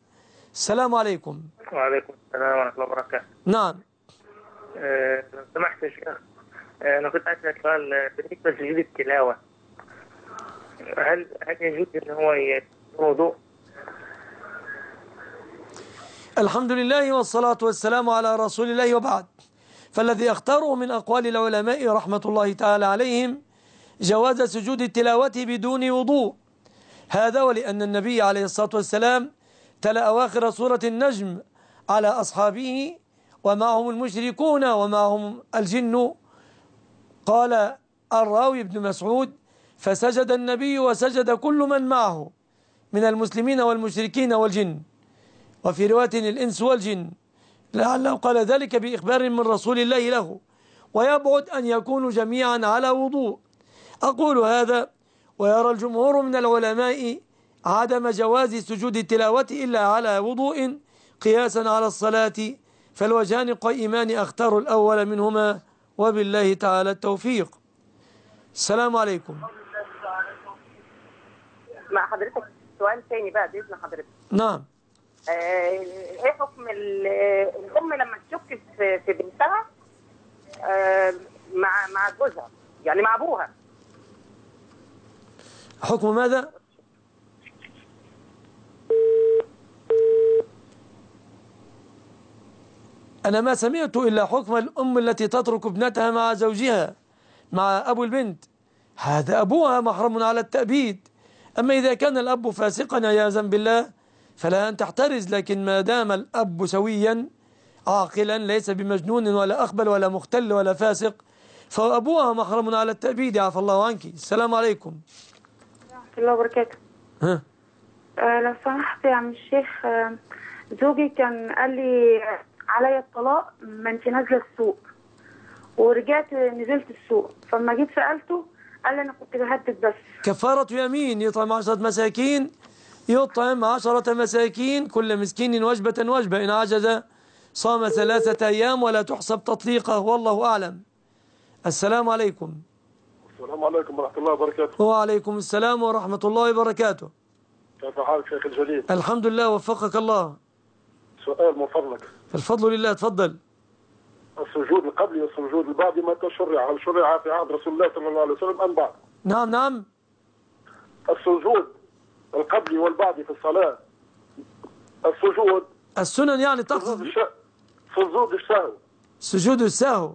السلام عليكم. وعليكم السلام ورحمة الله وبركاته. نعم. أه لو سمحت يا شيخ. أه أنا كنت أسألك سؤال. آه، بالنسبة لسجود التلاوة هل هل يجوز إن هو وضوء؟ الحمد لله والصلاة والسلام على رسول الله وبعد. فالذي أختاره من أقوال العلماء رحمة الله تعالى عليهم جواز سجود التلاوة بدون وضوء. هذا ولأن النبي عليه الصلاة والسلام تلا أواخر سورة النجم على أصحابه ومعهم المشركون ومعهم الجن. قال الراوي ابن مسعود فسجد النبي وسجد كل من معه من المسلمين والمشركين والجن. وفي رواية الإنس والجن. لعله قال ذلك بإخبار من رسول الله له. ويبعد أن يكونوا جميعا على وضوء. أقول هذا ويرى الجمهور من العلماء عدم جواز سجود التلاوة إلا على وضوء قياسا على الصلاة فالوجهان قيمان أختار الأول منهما وبالله تعالى التوفيق. السلام عليكم. مع حضرتك سؤال تاني بقى بإذن حضرتك. نعم. آه، إيه حكم ال- الأم لما تشك في في بنتها؟ آه، مع مع جوزها يعني مع أبوها. حكم ماذا؟ أنا ما سمعت إلا حكم الأم التي تترك ابنتها مع زوجها مع أبو البنت. هذا أبوها محرم على التأبيد. أما إذا كان الأب فاسقا عياذا بالله فلا أن تحترز. لكن ما دام الأب سويا عاقلا ليس بمجنون ولا أخبل ولا مختل ولا فاسق فأبوها محرم على التأبيد. عفى الله عنك. السلام عليكم. الله وبركاته ها؟ آه لو سمحت يا عم الشيخ آه زوجي كان قال لي عليا الطلاق ما انت نازلة السوق. ورجعت نزلت السوق. فلما جيت سألته قال لي أنا كنت بهدد بس. كفارة يمين يطعم عشرة مساكين يطعم عشرة مساكين كل مسكين وجبة وجبة. إن عجز صام ثلاثة أيام ولا تحسب تطليقه والله أعلم. السلام عليكم. السلام عليكم ورحمة الله وبركاته. وعليكم السلام ورحمة الله وبركاته. كيف حالك شيخ الجليل؟ الحمد لله وفقك الله. سؤال من فضلك. الفضل لله تفضل. السجود القبلي والسجود البعدي متى شرع هل شرع في عهد رسول الله صلى الله عليه وسلم أم بعد؟ نعم نعم. السجود القبلي والبعدي في الصلاة. السجود السنن يعني تقصد. سجود السهو. سجود السهو.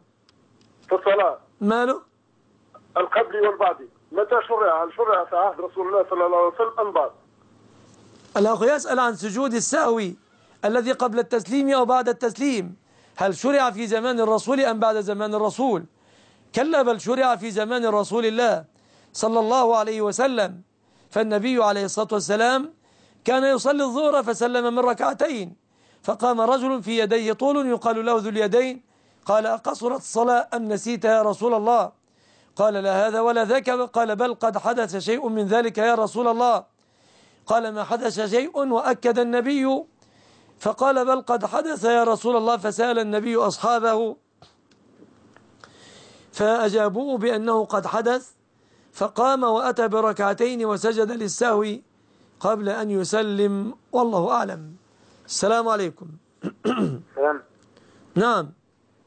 في الصلاة. ماله؟ القبلي والبعدي متى شرع؟ هل شرع في عهد رسول الله صلى الله عليه وسلم أم بعد؟ الأخ يسأل عن سجود السهو الذي قبل التسليم أو بعد التسليم. هل شرع في زمان الرسول أم بعد زمان الرسول؟ كلا بل شرع في زمان رسول الله صلى الله عليه وسلم. فالنبي عليه الصلاة والسلام كان يصلي الظهر فسلم من ركعتين. فقام رجل في يديه طول يقال له ذو اليدين. قال أقصرت الصلاة أم نسيت يا رسول الله؟ قال لا هذا ولا ذاك. قال بل قد حدث شيء من ذلك يا رسول الله. قال ما حدث شيء وأكد النبي. فقال بل قد حدث يا رسول الله. فسأل النبي أصحابه. فأجابوه بأنه قد حدث. فقام وأتى بركعتين وسجد للسهو قبل أن يسلم. والله أعلم. السلام عليكم. سلام نعم.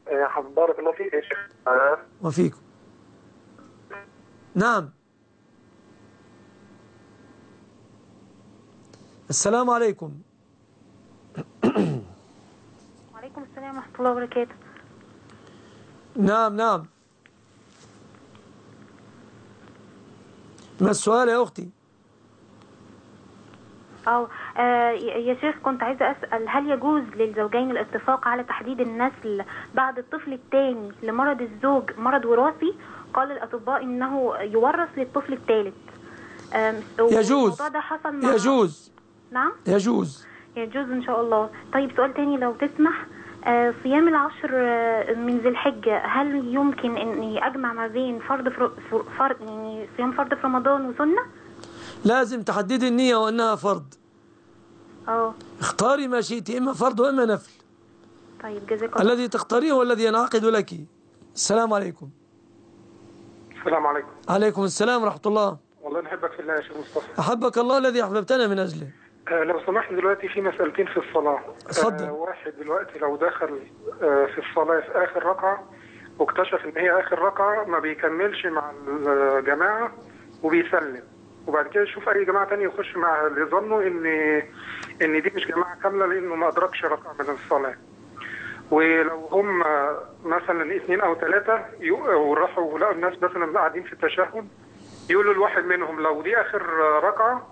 يا حبيب بارك الله فيك. وفيكم. نعم. السلام عليكم. وعليكم السلام ورحمة الله وبركاته. نعم نعم. ما السؤال يا أختي؟ أو آه يا شيخ كنت عايزة أسأل هل يجوز للزوجين الاتفاق على تحديد النسل بعد الطفل الثاني لمرض الزوج مرض وراثي؟ قال الأطباء إنه يورث للطفل الثالث. يجوز. ده حصل مع يجوز. نعم؟ يجوز. يجوز إن شاء الله. طيب سؤال تاني لو تسمح. آه، صيام العشر آه، من ذي الحجة هل يمكن إني أجمع ما بين فرض فر... فر... فر... يعني صيام فرض في رمضان وسنة؟ لازم تحددي النية وأنها فرض. آه اختاري ما شئت إما فرض وإما نفل. طيب جزاك الله. الذي تختاريه هو الذي ينعقد لك. السلام عليكم. السلام عليكم. عليكم السلام ورحمة الله. والله نحبك في الله يا شيخ مصطفى. أحبك الله الذي أحببتنا من أجله. آه لو سمحت دلوقتي في مسألتين في الصلاة. اتفضل. آه واحد دلوقتي لو دخل آه في الصلاة في آخر ركعة واكتشف إن هي آخر ركعة ما بيكملش مع الجماعة وبيسلم. وبعد كده يشوف أي جماعة تانية يخش مع اللي ظنوا إن إن دي مش جماعة كاملة لأنه ما أدركش ركعة من الصلاة. ولو هم مثلا اثنين أو ثلاثة وراحوا لقوا الناس مثلا قاعدين في التشهد يقولوا لواحد منهم لو دي آخر ركعة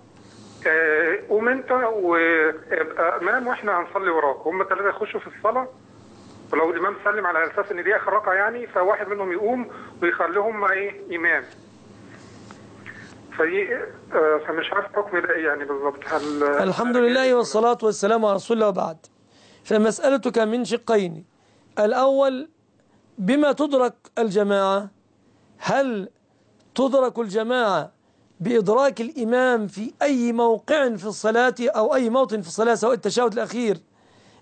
آه، قوم أنت وابقى إمام وإحنا هنصلي وراك. هم ثلاثة يخشوا في الصلاة ولو الإمام سلم على أساس إن دي آخر ركعة يعني فواحد منهم يقوم ويخليهم إيه إمام. آه، فمش عارف حكم ده إيه يعني بالظبط هل الحمد لله والصلاة والسلام على رسول الله وبعد. فمسألتك من شقين. الأول بما تدرك الجماعة؟ هل تدرك الجماعة بإدراك الإمام في أي موقع في الصلاة أو أي موطن في الصلاة سواء التشهد الأخير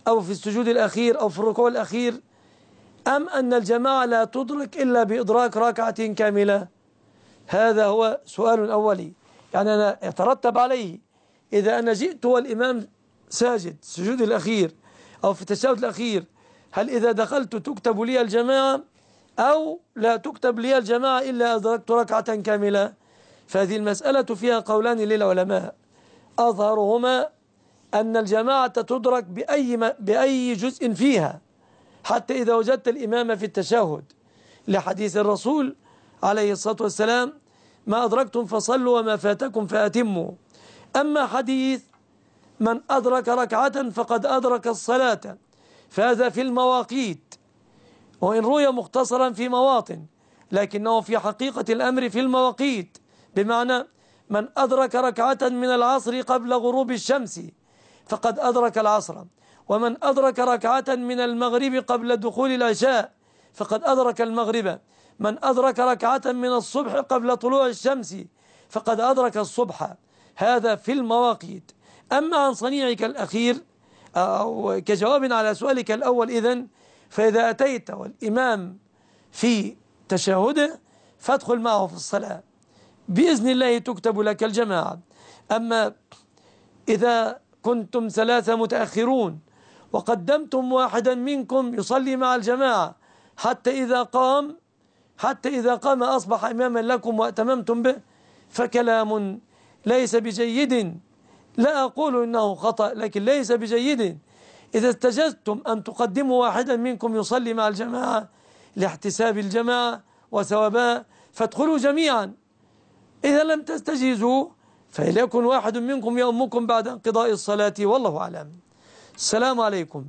أو في السجود الأخير أو في الركوع الأخير؟ أم أن الجماعة لا تدرك إلا بإدراك ركعة كاملة؟ هذا هو سؤال أولي. يعني أنا يترتب عليه. إذا أنا جئت والإمام ساجد السجود الأخير أو في التشهد الأخير هل إذا دخلت تكتب لي الجماعة أو لا تكتب لي الجماعة إلا أدركت ركعة كاملة؟ فهذه المسألة فيها قولان للعلماء. أظهرهما أن الجماعة تدرك بأي, بأي جزء فيها حتى إذا وجدت الإمام في التشهد. لحديث الرسول عليه الصلاة والسلام ما أدركتم فصلوا وما فاتكم فأتموا. أما حديث من أدرك ركعة فقد أدرك الصلاة. فهذا في المواقيت. وإن روي مختصرا في مواطن لكنه في حقيقة الأمر في المواقيت. بمعنى من أدرك ركعة من العصر قبل غروب الشمس فقد أدرك العصر. ومن أدرك ركعة من المغرب قبل دخول العشاء فقد أدرك المغرب. من أدرك ركعة من الصبح قبل طلوع الشمس فقد أدرك الصبح. هذا في المواقيت. أما عن صنيعك الأخير أو كجواب على سؤالك الأول إذن فإذا أتيت والإمام في تشهده فادخل معه في الصلاة. بإذن الله تكتب لك الجماعة. أما إذا كنتم ثلاثة متأخرون وقدمتم واحدا منكم يصلي مع الجماعة حتى إذا قام حتى إذا قام أصبح إماما لكم وأتممتم به فكلام ليس بجيد لا أقول إنه خطأ لكن ليس بجيد. إذا استجزتم أن تقدموا واحدا منكم يصلي مع الجماعة لاحتساب الجماعة وثوابها فادخلوا جميعا. إذا لم تستجيزوا فليكن واحد منكم يؤمكم بعد انقضاء الصلاة؟ والله أعلم. السلام عليكم.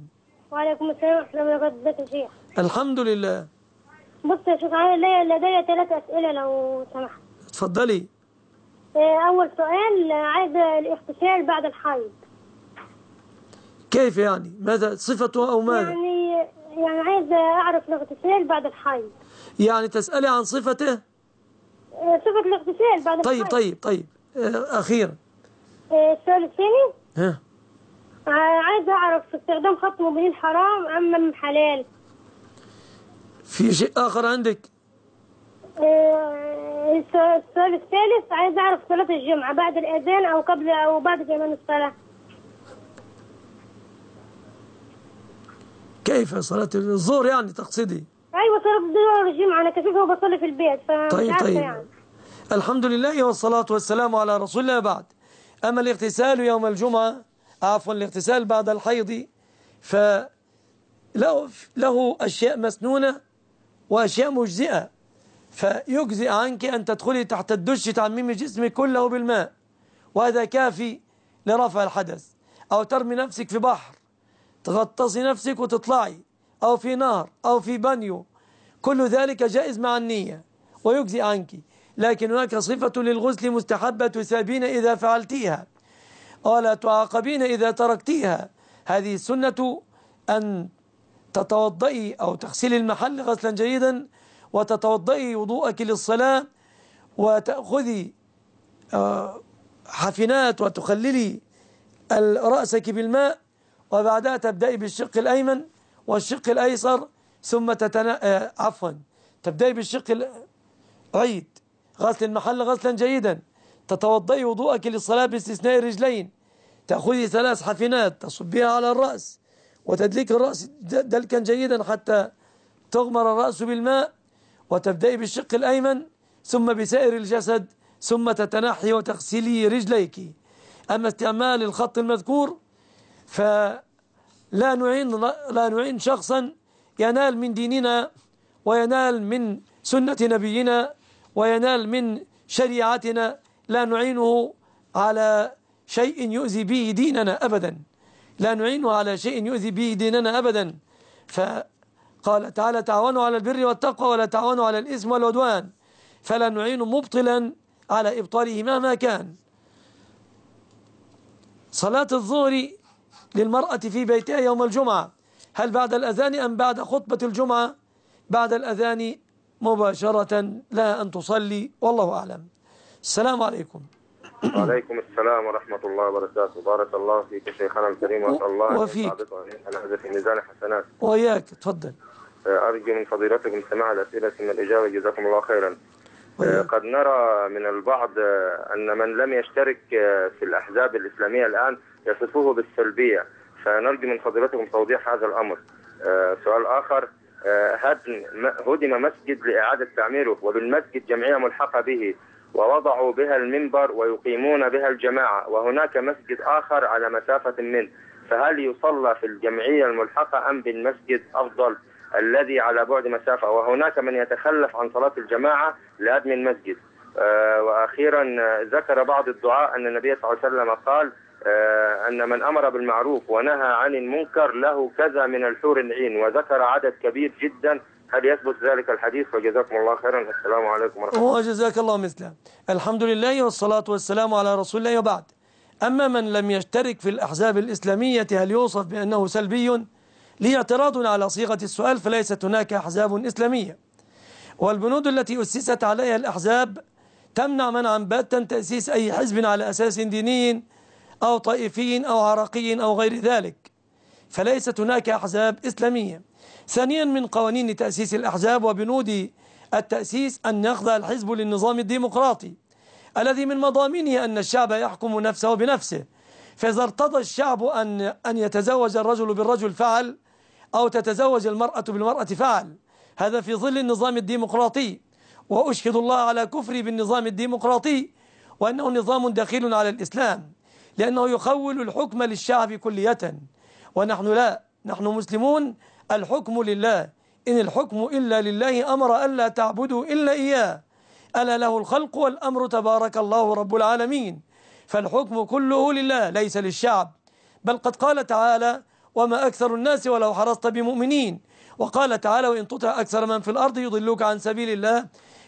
وعليكم السلام ورحمة الله وبركاته شيخ. الحمد لله. بص يا شيخ لدي ثلاث أسئلة لو سمحت. تفضلي. أول سؤال عايزة الاغتسال بعد الحيض. كيف يعني؟ ماذا صفته أو ماذا؟ يعني يعني عايزة أعرف الاغتسال بعد الحيض. يعني تسألي عن صفته؟ آه، صفة الاغتسال بعد طيب الحيض. طيب طيب. آه، أخيرا. آه، السؤال الثاني؟ ها. آه، عايزة أعرف استخدام خط مبين حرام أم حلال. في شيء آخر عندك؟ آه، السؤال السؤال الثالث عايزة أعرف صلاة الجمعة بعد الأذان أو قبل أو بعد زمان الصلاة. كيف صلاة الظهر يعني تقصدي؟ أيوة صلاة الظهر والجمعة أنا كثيفة وبصلي في البيت طيب طيب. يعني. الحمد لله والصلاة والسلام على رسول الله بعد. أما الاغتسال يوم الجمعة عفوا الاغتسال بعد الحيض فله له أشياء مسنونة وأشياء مجزئة. فيجزئ عنك أن تدخلي تحت الدش تعميم جسمك كله بالماء وهذا كافي لرفع الحدث. أو ترمي نفسك في بحر تغطسي نفسك وتطلعي أو في نهر أو في بانيو. كل ذلك جائز مع النية ويجزي عنك. لكن هناك صفة للغسل مستحبة تثابين إذا فعلتيها. ولا تعاقبين إذا تركتيها. هذه السنة أن تتوضئي أو تغسلي المحل غسلا جيدا وتتوضئي وضوءك للصلاة وتأخذي آه، حفنات وتخللي رأسك بالماء وبعدها تبدأي بالشق الأيمن والشق الأيسر ثم تتنا... آه، عفوا تبدأي بالشق ال... عيد غسل المحل غسلا جيدا تتوضئي وضوءك للصلاة باستثناء الرجلين تأخذي ثلاث حفنات تصبيها على الرأس وتدليك الرأس دلكا جيدا حتى تغمر الرأس بالماء وتبدأي بالشق الأيمن ثم بسائر الجسد ثم تتنحي وتغسلي رجليك. أما استعمال الخط المذكور فلا نعين لا نعين شخصا ينال من ديننا وينال من سنة نبينا وينال من شريعتنا. لا نعينه على شيء يؤذي به ديننا أبدا. لا نعينه على شيء يؤذي به ديننا أبدا. فقال تعالى تعاونوا على البر والتقوى ولا تعاونوا على الإثم والعدوان. فلا نعين مبطلا على إبطاله مهما كان. صلاة الظهر للمرأة في بيتها يوم الجمعة. هل بعد الأذان أم بعد خطبة الجمعة؟ بعد الأذان مباشرة لا أن تصلي والله أعلم. السلام عليكم. وعليكم السلام ورحمة الله وبركاته. بارك الله فيك شيخنا الكريم وأسأل الله أن وفيك. وأن يجعل في ميزان حسنات. وإياك تفضل. أرجو من فضيلتكم سماع الأسئلة من الإجابة جزاكم الله خيرا. آه، قد نرى من البعض آه، أن من لم يشترك آه، في الأحزاب الإسلامية الآن يصفوه بالسلبية. فنرجو من فضيلتكم توضيح هذا الأمر. سؤال آخر هدم مسجد لإعادة تعميره وبالمسجد جمعية ملحقة به ووضعوا بها المنبر ويقيمون بها الجماعة وهناك مسجد آخر على مسافة منه فهل يصلى في الجمعية الملحقة أم بالمسجد أفضل؟ الذي على بعد مسافة. وهناك من يتخلف عن صلاة الجماعة لهدم المسجد. آه، وأخيرا آه، ذكر بعض الدعاء أن النبي صلى الله عليه وسلم قال آه، أن من أمر بالمعروف ونهى عن المنكر له كذا من الحور العين. وذكر عدد كبير جدا. هل يثبت ذلك الحديث؟ وجزاكم الله خيرا. السلام عليكم ورحمة الله. وجزاك الله مثله الحمد لله والصلاة والسلام على رسول الله وبعد. أما من لم يشترك في الأحزاب الإسلامية هل يوصف بأنه سلبي؟ لي اعتراض على صيغة السؤال فليست هناك أحزاب إسلامية. والبنود التي أسست عليها الأحزاب تمنع منعا باتا تأسيس أي حزب على أساس ديني أو طائفي أو عرقي أو غير ذلك. فليست هناك أحزاب إسلامية. ثانيا من قوانين تأسيس الأحزاب وبنود التأسيس أن يخضع الحزب للنظام الديمقراطي الذي من مضامينه أن الشعب يحكم نفسه بنفسه. فإذا ارتضى الشعب أن أن يتزوج الرجل بالرجل فعل أو تتزوج المرأة بالمرأة فعل. هذا في ظل النظام الديمقراطي. وأشهد الله على كفري بالنظام الديمقراطي وأنه نظام دخيل على الإسلام لأنه يخول الحكم للشعب كلية. ونحن لا نحن مسلمون الحكم لله. إن الحكم إلا لله أمر ألا تعبدوا إلا إياه. ألا له الخلق والأمر تبارك الله رب العالمين. فالحكم كله لله ليس للشعب. بل قد قال تعالى وما أكثر الناس ولو حرصت بمؤمنين وقال تعالى وإن تطع أكثر من في الأرض يضلوك عن سبيل الله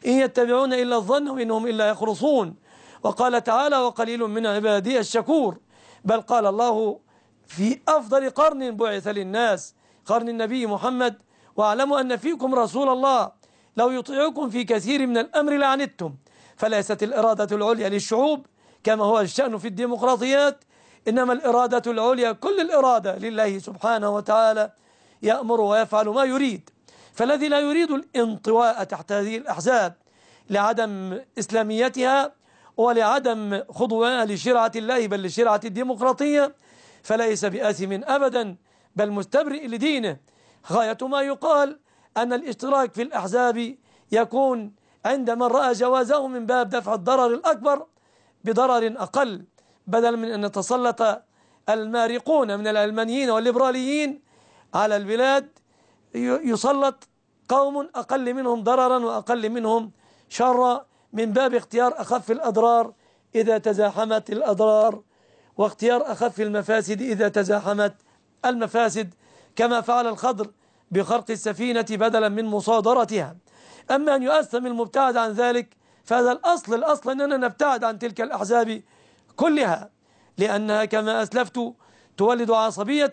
إن يتبعون إلا الظن وإنهم إلا يخرصون وقال تعالى وقليل من عبادي الشكور بل قال الله في أفضل قرن بعث للناس قرن النبي محمد واعلموا أن فيكم رسول الله لو يطيعكم في كثير من الأمر لعنتم فليست الإرادة العليا للشعوب كما هو الشأن في الديمقراطيات إنما الإرادة العليا كل الإرادة لله سبحانه وتعالى يأمر ويفعل ما يريد. فالذي لا يريد الانطواء تحت هذه الأحزاب لعدم إسلاميتها ولعدم خضوعها لشرعة الله بل لشرعة الديمقراطية فليس بآثم أبدا بل مستبرئ لدينه. غاية ما يقال أن الاشتراك في الأحزاب يكون عند من رأى جوازه من باب دفع الضرر الأكبر بضرر أقل. بدلا من أن يتسلط المارقون من العلمانيين والليبراليين على البلاد يسلط قوم أقل منهم ضررا وأقل منهم شرا من باب اختيار أخف الأضرار إذا تزاحمت الأضرار واختيار أخف المفاسد إذا تزاحمت المفاسد كما فعل الخضر بخرق السفينة بدلا من مصادرتها. أما أن يؤثم المبتعد عن ذلك فهذا الأصل الأصل أننا نبتعد عن تلك الأحزاب كلها لأنها كما أسلفت تولد عصبية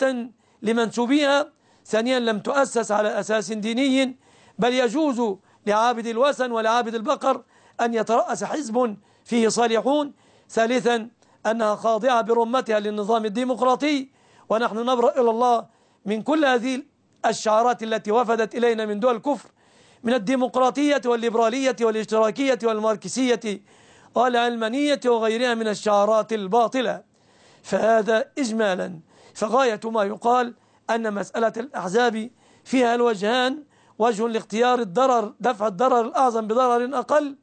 لمنسوبيها ثانيا لم تؤسس على أساس ديني بل يجوز لعابد الوثن ولعابد البقر أن يترأس حزب فيه صالحون. ثالثا أنها خاضعة برمتها للنظام الديمقراطي ونحن نبرأ إلى الله من كل هذه الشعارات التي وفدت إلينا من دول الكفر من الديمقراطية والليبرالية والاشتراكية والماركسية والعلمانية وغيرها من الشعارات الباطلة. فهذا إجمالا. فغاية ما يقال أن مسألة الأحزاب فيها الوجهان وجه لاختيار الضرر دفع الضرر الأعظم بضرر أقل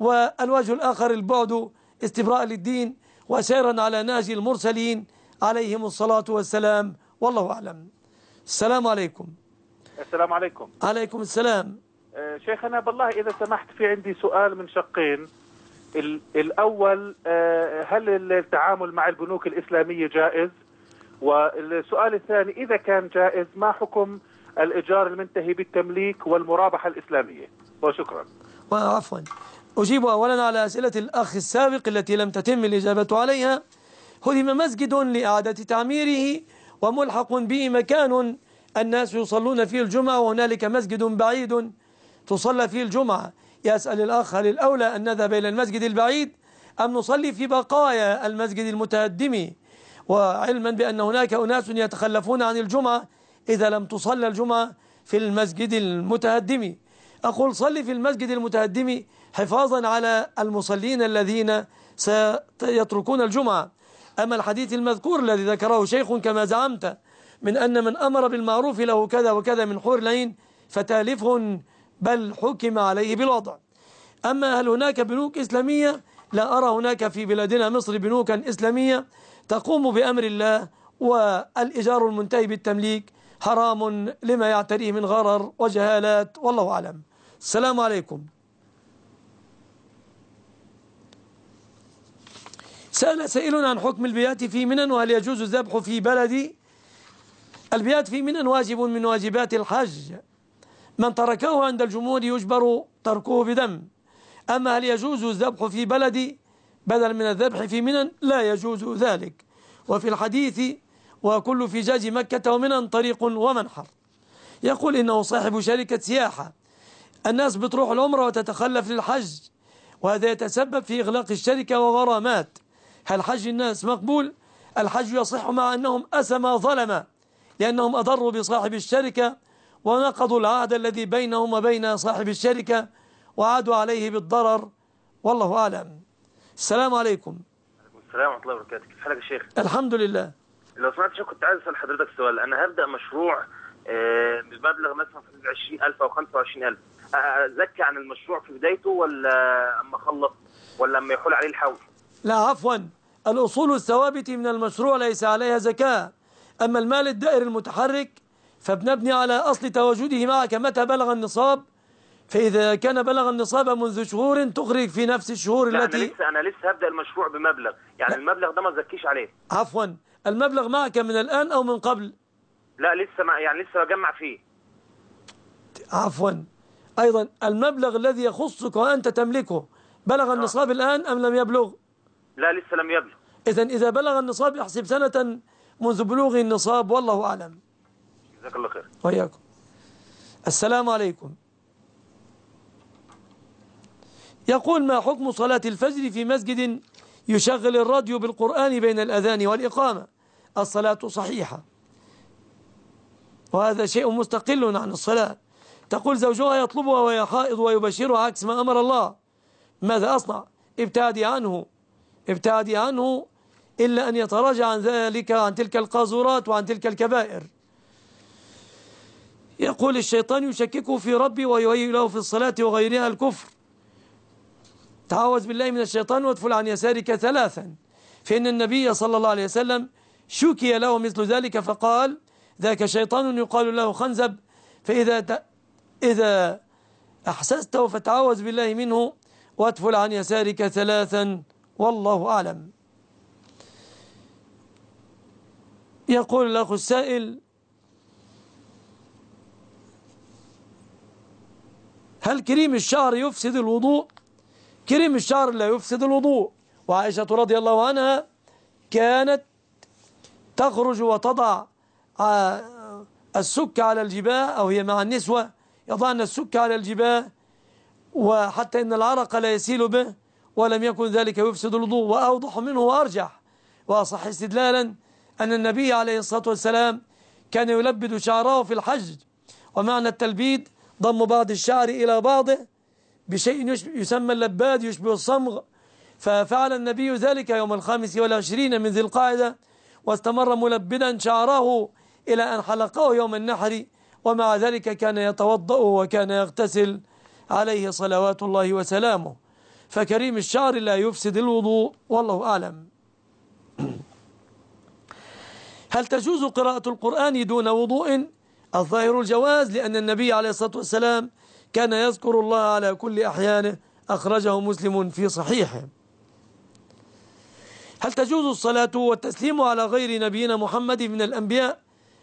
والوجه الآخر البعد استبراء للدين وسيرا على ناجي المرسلين عليهم الصلاة والسلام. والله أعلم. السلام عليكم. السلام عليكم. عليكم السلام. آه، شيخنا بالله إذا سمحت في عندي سؤال من شقين. الأول آه، هل التعامل مع البنوك الإسلامية جائز؟ والسؤال الثاني إذا كان جائز ما حكم الإيجار المنتهي بالتمليك والمرابحة الإسلامية؟ وشكرا. وعفوا أجيب أولا على أسئلة الأخ السابق التي لم تتم الإجابة عليها. هدم مسجد لإعادة تعميره وملحق به مكان الناس يصلون فيه الجمعة وهنالك مسجد بعيد تصلى فيه الجمعة. يسأل الأخ هل الأولى أن نذهب إلى المسجد البعيد أم نصلي في بقايا المسجد المتهدم؟ وعلما بأن هناك أناس يتخلفون عن الجمعة إذا لم تصلى الجمعة في المسجد المتهدم. أقول صلي في المسجد المتهدم حفاظا على المصلين الذين سيتركون الجمعة. أما الحديث المذكور الذي ذكره شيخ كما زعمت من أن من أمر بالمعروف له كذا وكذا من حور العين فتالف بل حكم عليه بالوضع. أما هل هناك بنوك إسلامية؟ لا أرى هناك في بلادنا مصر بنوكا إسلامية تقوم بأمر الله والإيجار المنتهي بالتمليك. حرام لما يعتريه من غرر وجهالات والله أعلم. السلام عليكم. سأل سائل عن حكم البيات في منن وهل يجوز الذبح في بلد البيات في منن واجب من واجبات الحج. من تركه عند الجمهور يجبر تركه بدم. أما هل يجوز الذبح في بلدي؟ بدل من الذبح في منن لا يجوز ذلك. وفي الحديث وكل فجاج مكة ومنن طريق ومنحر. يقول إنه صاحب شركة سياحة. الناس بتروح العمرة وتتخلف للحج وهذا يتسبب في إغلاق الشركة وغرامات. هل حج الناس مقبول؟ الحج يصح مع أنهم أسما ظلما لأنهم أضروا بصاحب الشركة ونقضوا العهد الذي بينهم وبين صاحب الشركة وعادوا عليه بالضرر. والله أعلم. السلام عليكم. السلام ورحمة الله وبركاته. كيف حالك يا شيخ؟ الحمد لله. لو سمعت شيخ كنت عايز أسأل حضرتك سؤال. أنا هبدأ مشروع آه، بمبلغ مثلا في حدود 20000 أو 25000 أزكي عن المشروع في بدايته ولا أما أخلص ولا أما يحول عليه الحول؟ لا عفوا. الأصول الثوابت من المشروع ليس عليها زكاة. أما المال الدائر المتحرك فبنبني على أصل تواجده معك متى بلغ النصاب؟ فإذا كان بلغ النصاب منذ شهور تخرج في نفس الشهور لا التي أنا لسه أنا لسه هبدأ المشروع بمبلغ. يعني المبلغ ده ما تزكيش عليه. عفوا. المبلغ معك من الآن أو من قبل؟ لا لسه ما يعني لسه بجمع فيه. عفوا. أيضا المبلغ الذي يخصك وأنت تملكه بلغ النصاب الآن أم لم يبلغ؟ لا لسه لم يبلغ. إذا إذا بلغ النصاب يحسب سنة منذ بلوغ النصاب والله أعلم. جزاك الله خير. وإياكم. السلام عليكم. يقول ما حكم صلاة الفجر في مسجد يشغل الراديو بالقرآن بين الأذان والإقامة؟ الصلاة صحيحة. وهذا شيء مستقل عن الصلاة. تقول زوجها يطلبها وهي حائض ويبشرها عكس ما أمر الله. ماذا أصنع؟ ابتعدي عنه. ابتعدي عنه إلا أن يتراجع عن ذلك عن تلك القاذورات وعن تلك الكبائر. يقول الشيطان يشككه في ربي ويهيئ له في الصلاة وغيرها الكفر. تعوذ بالله من الشيطان وادفل عن يسارك ثلاثا. فإن النبي صلى الله عليه وسلم شكي له مثل ذلك فقال ذاك شيطان يقال له خنزب فإذا. إذا أحسسته فتعوذ بالله منه وادفل عن يسارك ثلاثا. والله أعلم. يقول الأخ السائل هل كريم الشعر يفسد الوضوء؟ كريم الشعر لا يفسد الوضوء. وعائشة رضي الله عنها كانت تخرج وتضع السك على الجباه أو هي مع النسوة يضعن السك على الجباه وحتى إن العرق لا يسيل به ولم يكن ذلك يفسد الوضوء. وأوضح منه وأرجح وأصح استدلالا أن النبي عليه الصلاة والسلام كان يلبد شعره في الحج. ومعنى التلبيد ضم بعض الشعر إلى بعضه بشيء يسمى اللباد يشبه الصمغ. ففعل النبي ذلك يوم الخامس والعشرين من ذي القاعدة واستمر ملبدا شعره إلى أن حلقه يوم النحر. ومع ذلك كان يتوضأ وكان يغتسل عليه صلوات الله وسلامه. فكريم الشعر لا يفسد الوضوء والله أعلم. هل تجوز قراءة القرآن دون وضوء؟ الظاهر الجواز لأن النبي عليه الصلاة والسلام كان يذكر الله على كل أحيانه أخرجه مسلم في صحيحه. هل تجوز الصلاة والتسليم على غير نبينا محمد من الأنبياء؟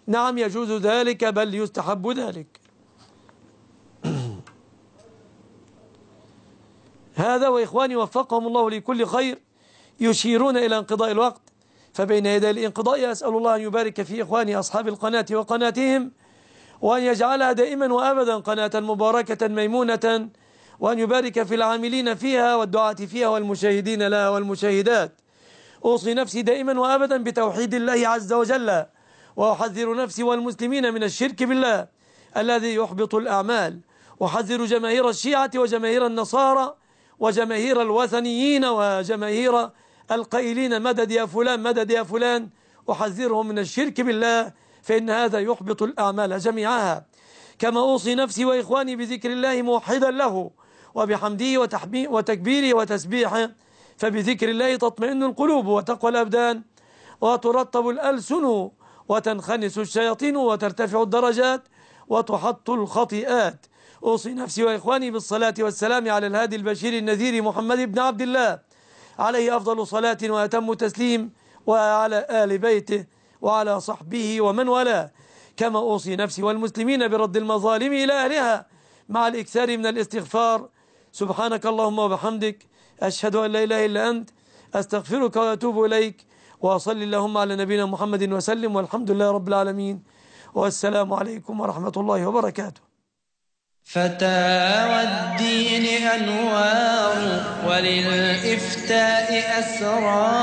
نعم يجوز ذلك بل يستحب ذلك. هذا وإخواني وفقهم الله لكل خير يشيرون إلى انقضاء الوقت فبين يدي الانقضاء أسأل الله أن يبارك في إخواني أصحاب القناة وقناتهم وأن يجعلها دائما وأبدا قناة مباركة ميمونة وأن يبارك في العاملين فيها والدعاة فيها والمشاهدين لها والمشاهدات. أوصي نفسي دائما وأبدا بتوحيد الله عز وجل وأحذر نفسي والمسلمين من الشرك بالله الذي يحبط الأعمال. أحذر جماهير الشيعة وجماهير النصارى وجماهير الوثنيين وجماهير القائلين مدد يا فلان مدد يا فلان. أحذرهم من الشرك بالله فإن هذا يحبط الأعمال جميعها. كما أوصي نفسي وإخواني بذكر الله موحدا له وبحمده وتكبيره وتسبيحه فبذكر الله تطمئن القلوب وتقوى الأبدان. وترطب الألسن وتنخنس الشياطين وترتفع الدرجات وتحط الخطيئات. أوصي نفسي وإخواني بالصلاة والسلام على الهادي البشير النذير محمد بن عبد الله. عليه أفضل صلاة وأتم تسليم وعلى آل بيته. وعلى صحبه ومن والاه. كما أوصي نفسي والمسلمين برد المظالم إلى أهلها مع الإكثار من الاستغفار. سبحانك اللهم وبحمدك أشهد أن لا إله إلا أنت أستغفرك وأتوب إليك. وأصلي اللهم على نبينا محمد وسلم والحمد لله رب العالمين. والسلام عليكم ورحمة الله وبركاته. فتاوى الدين أنوار وللإفتاء أسرار.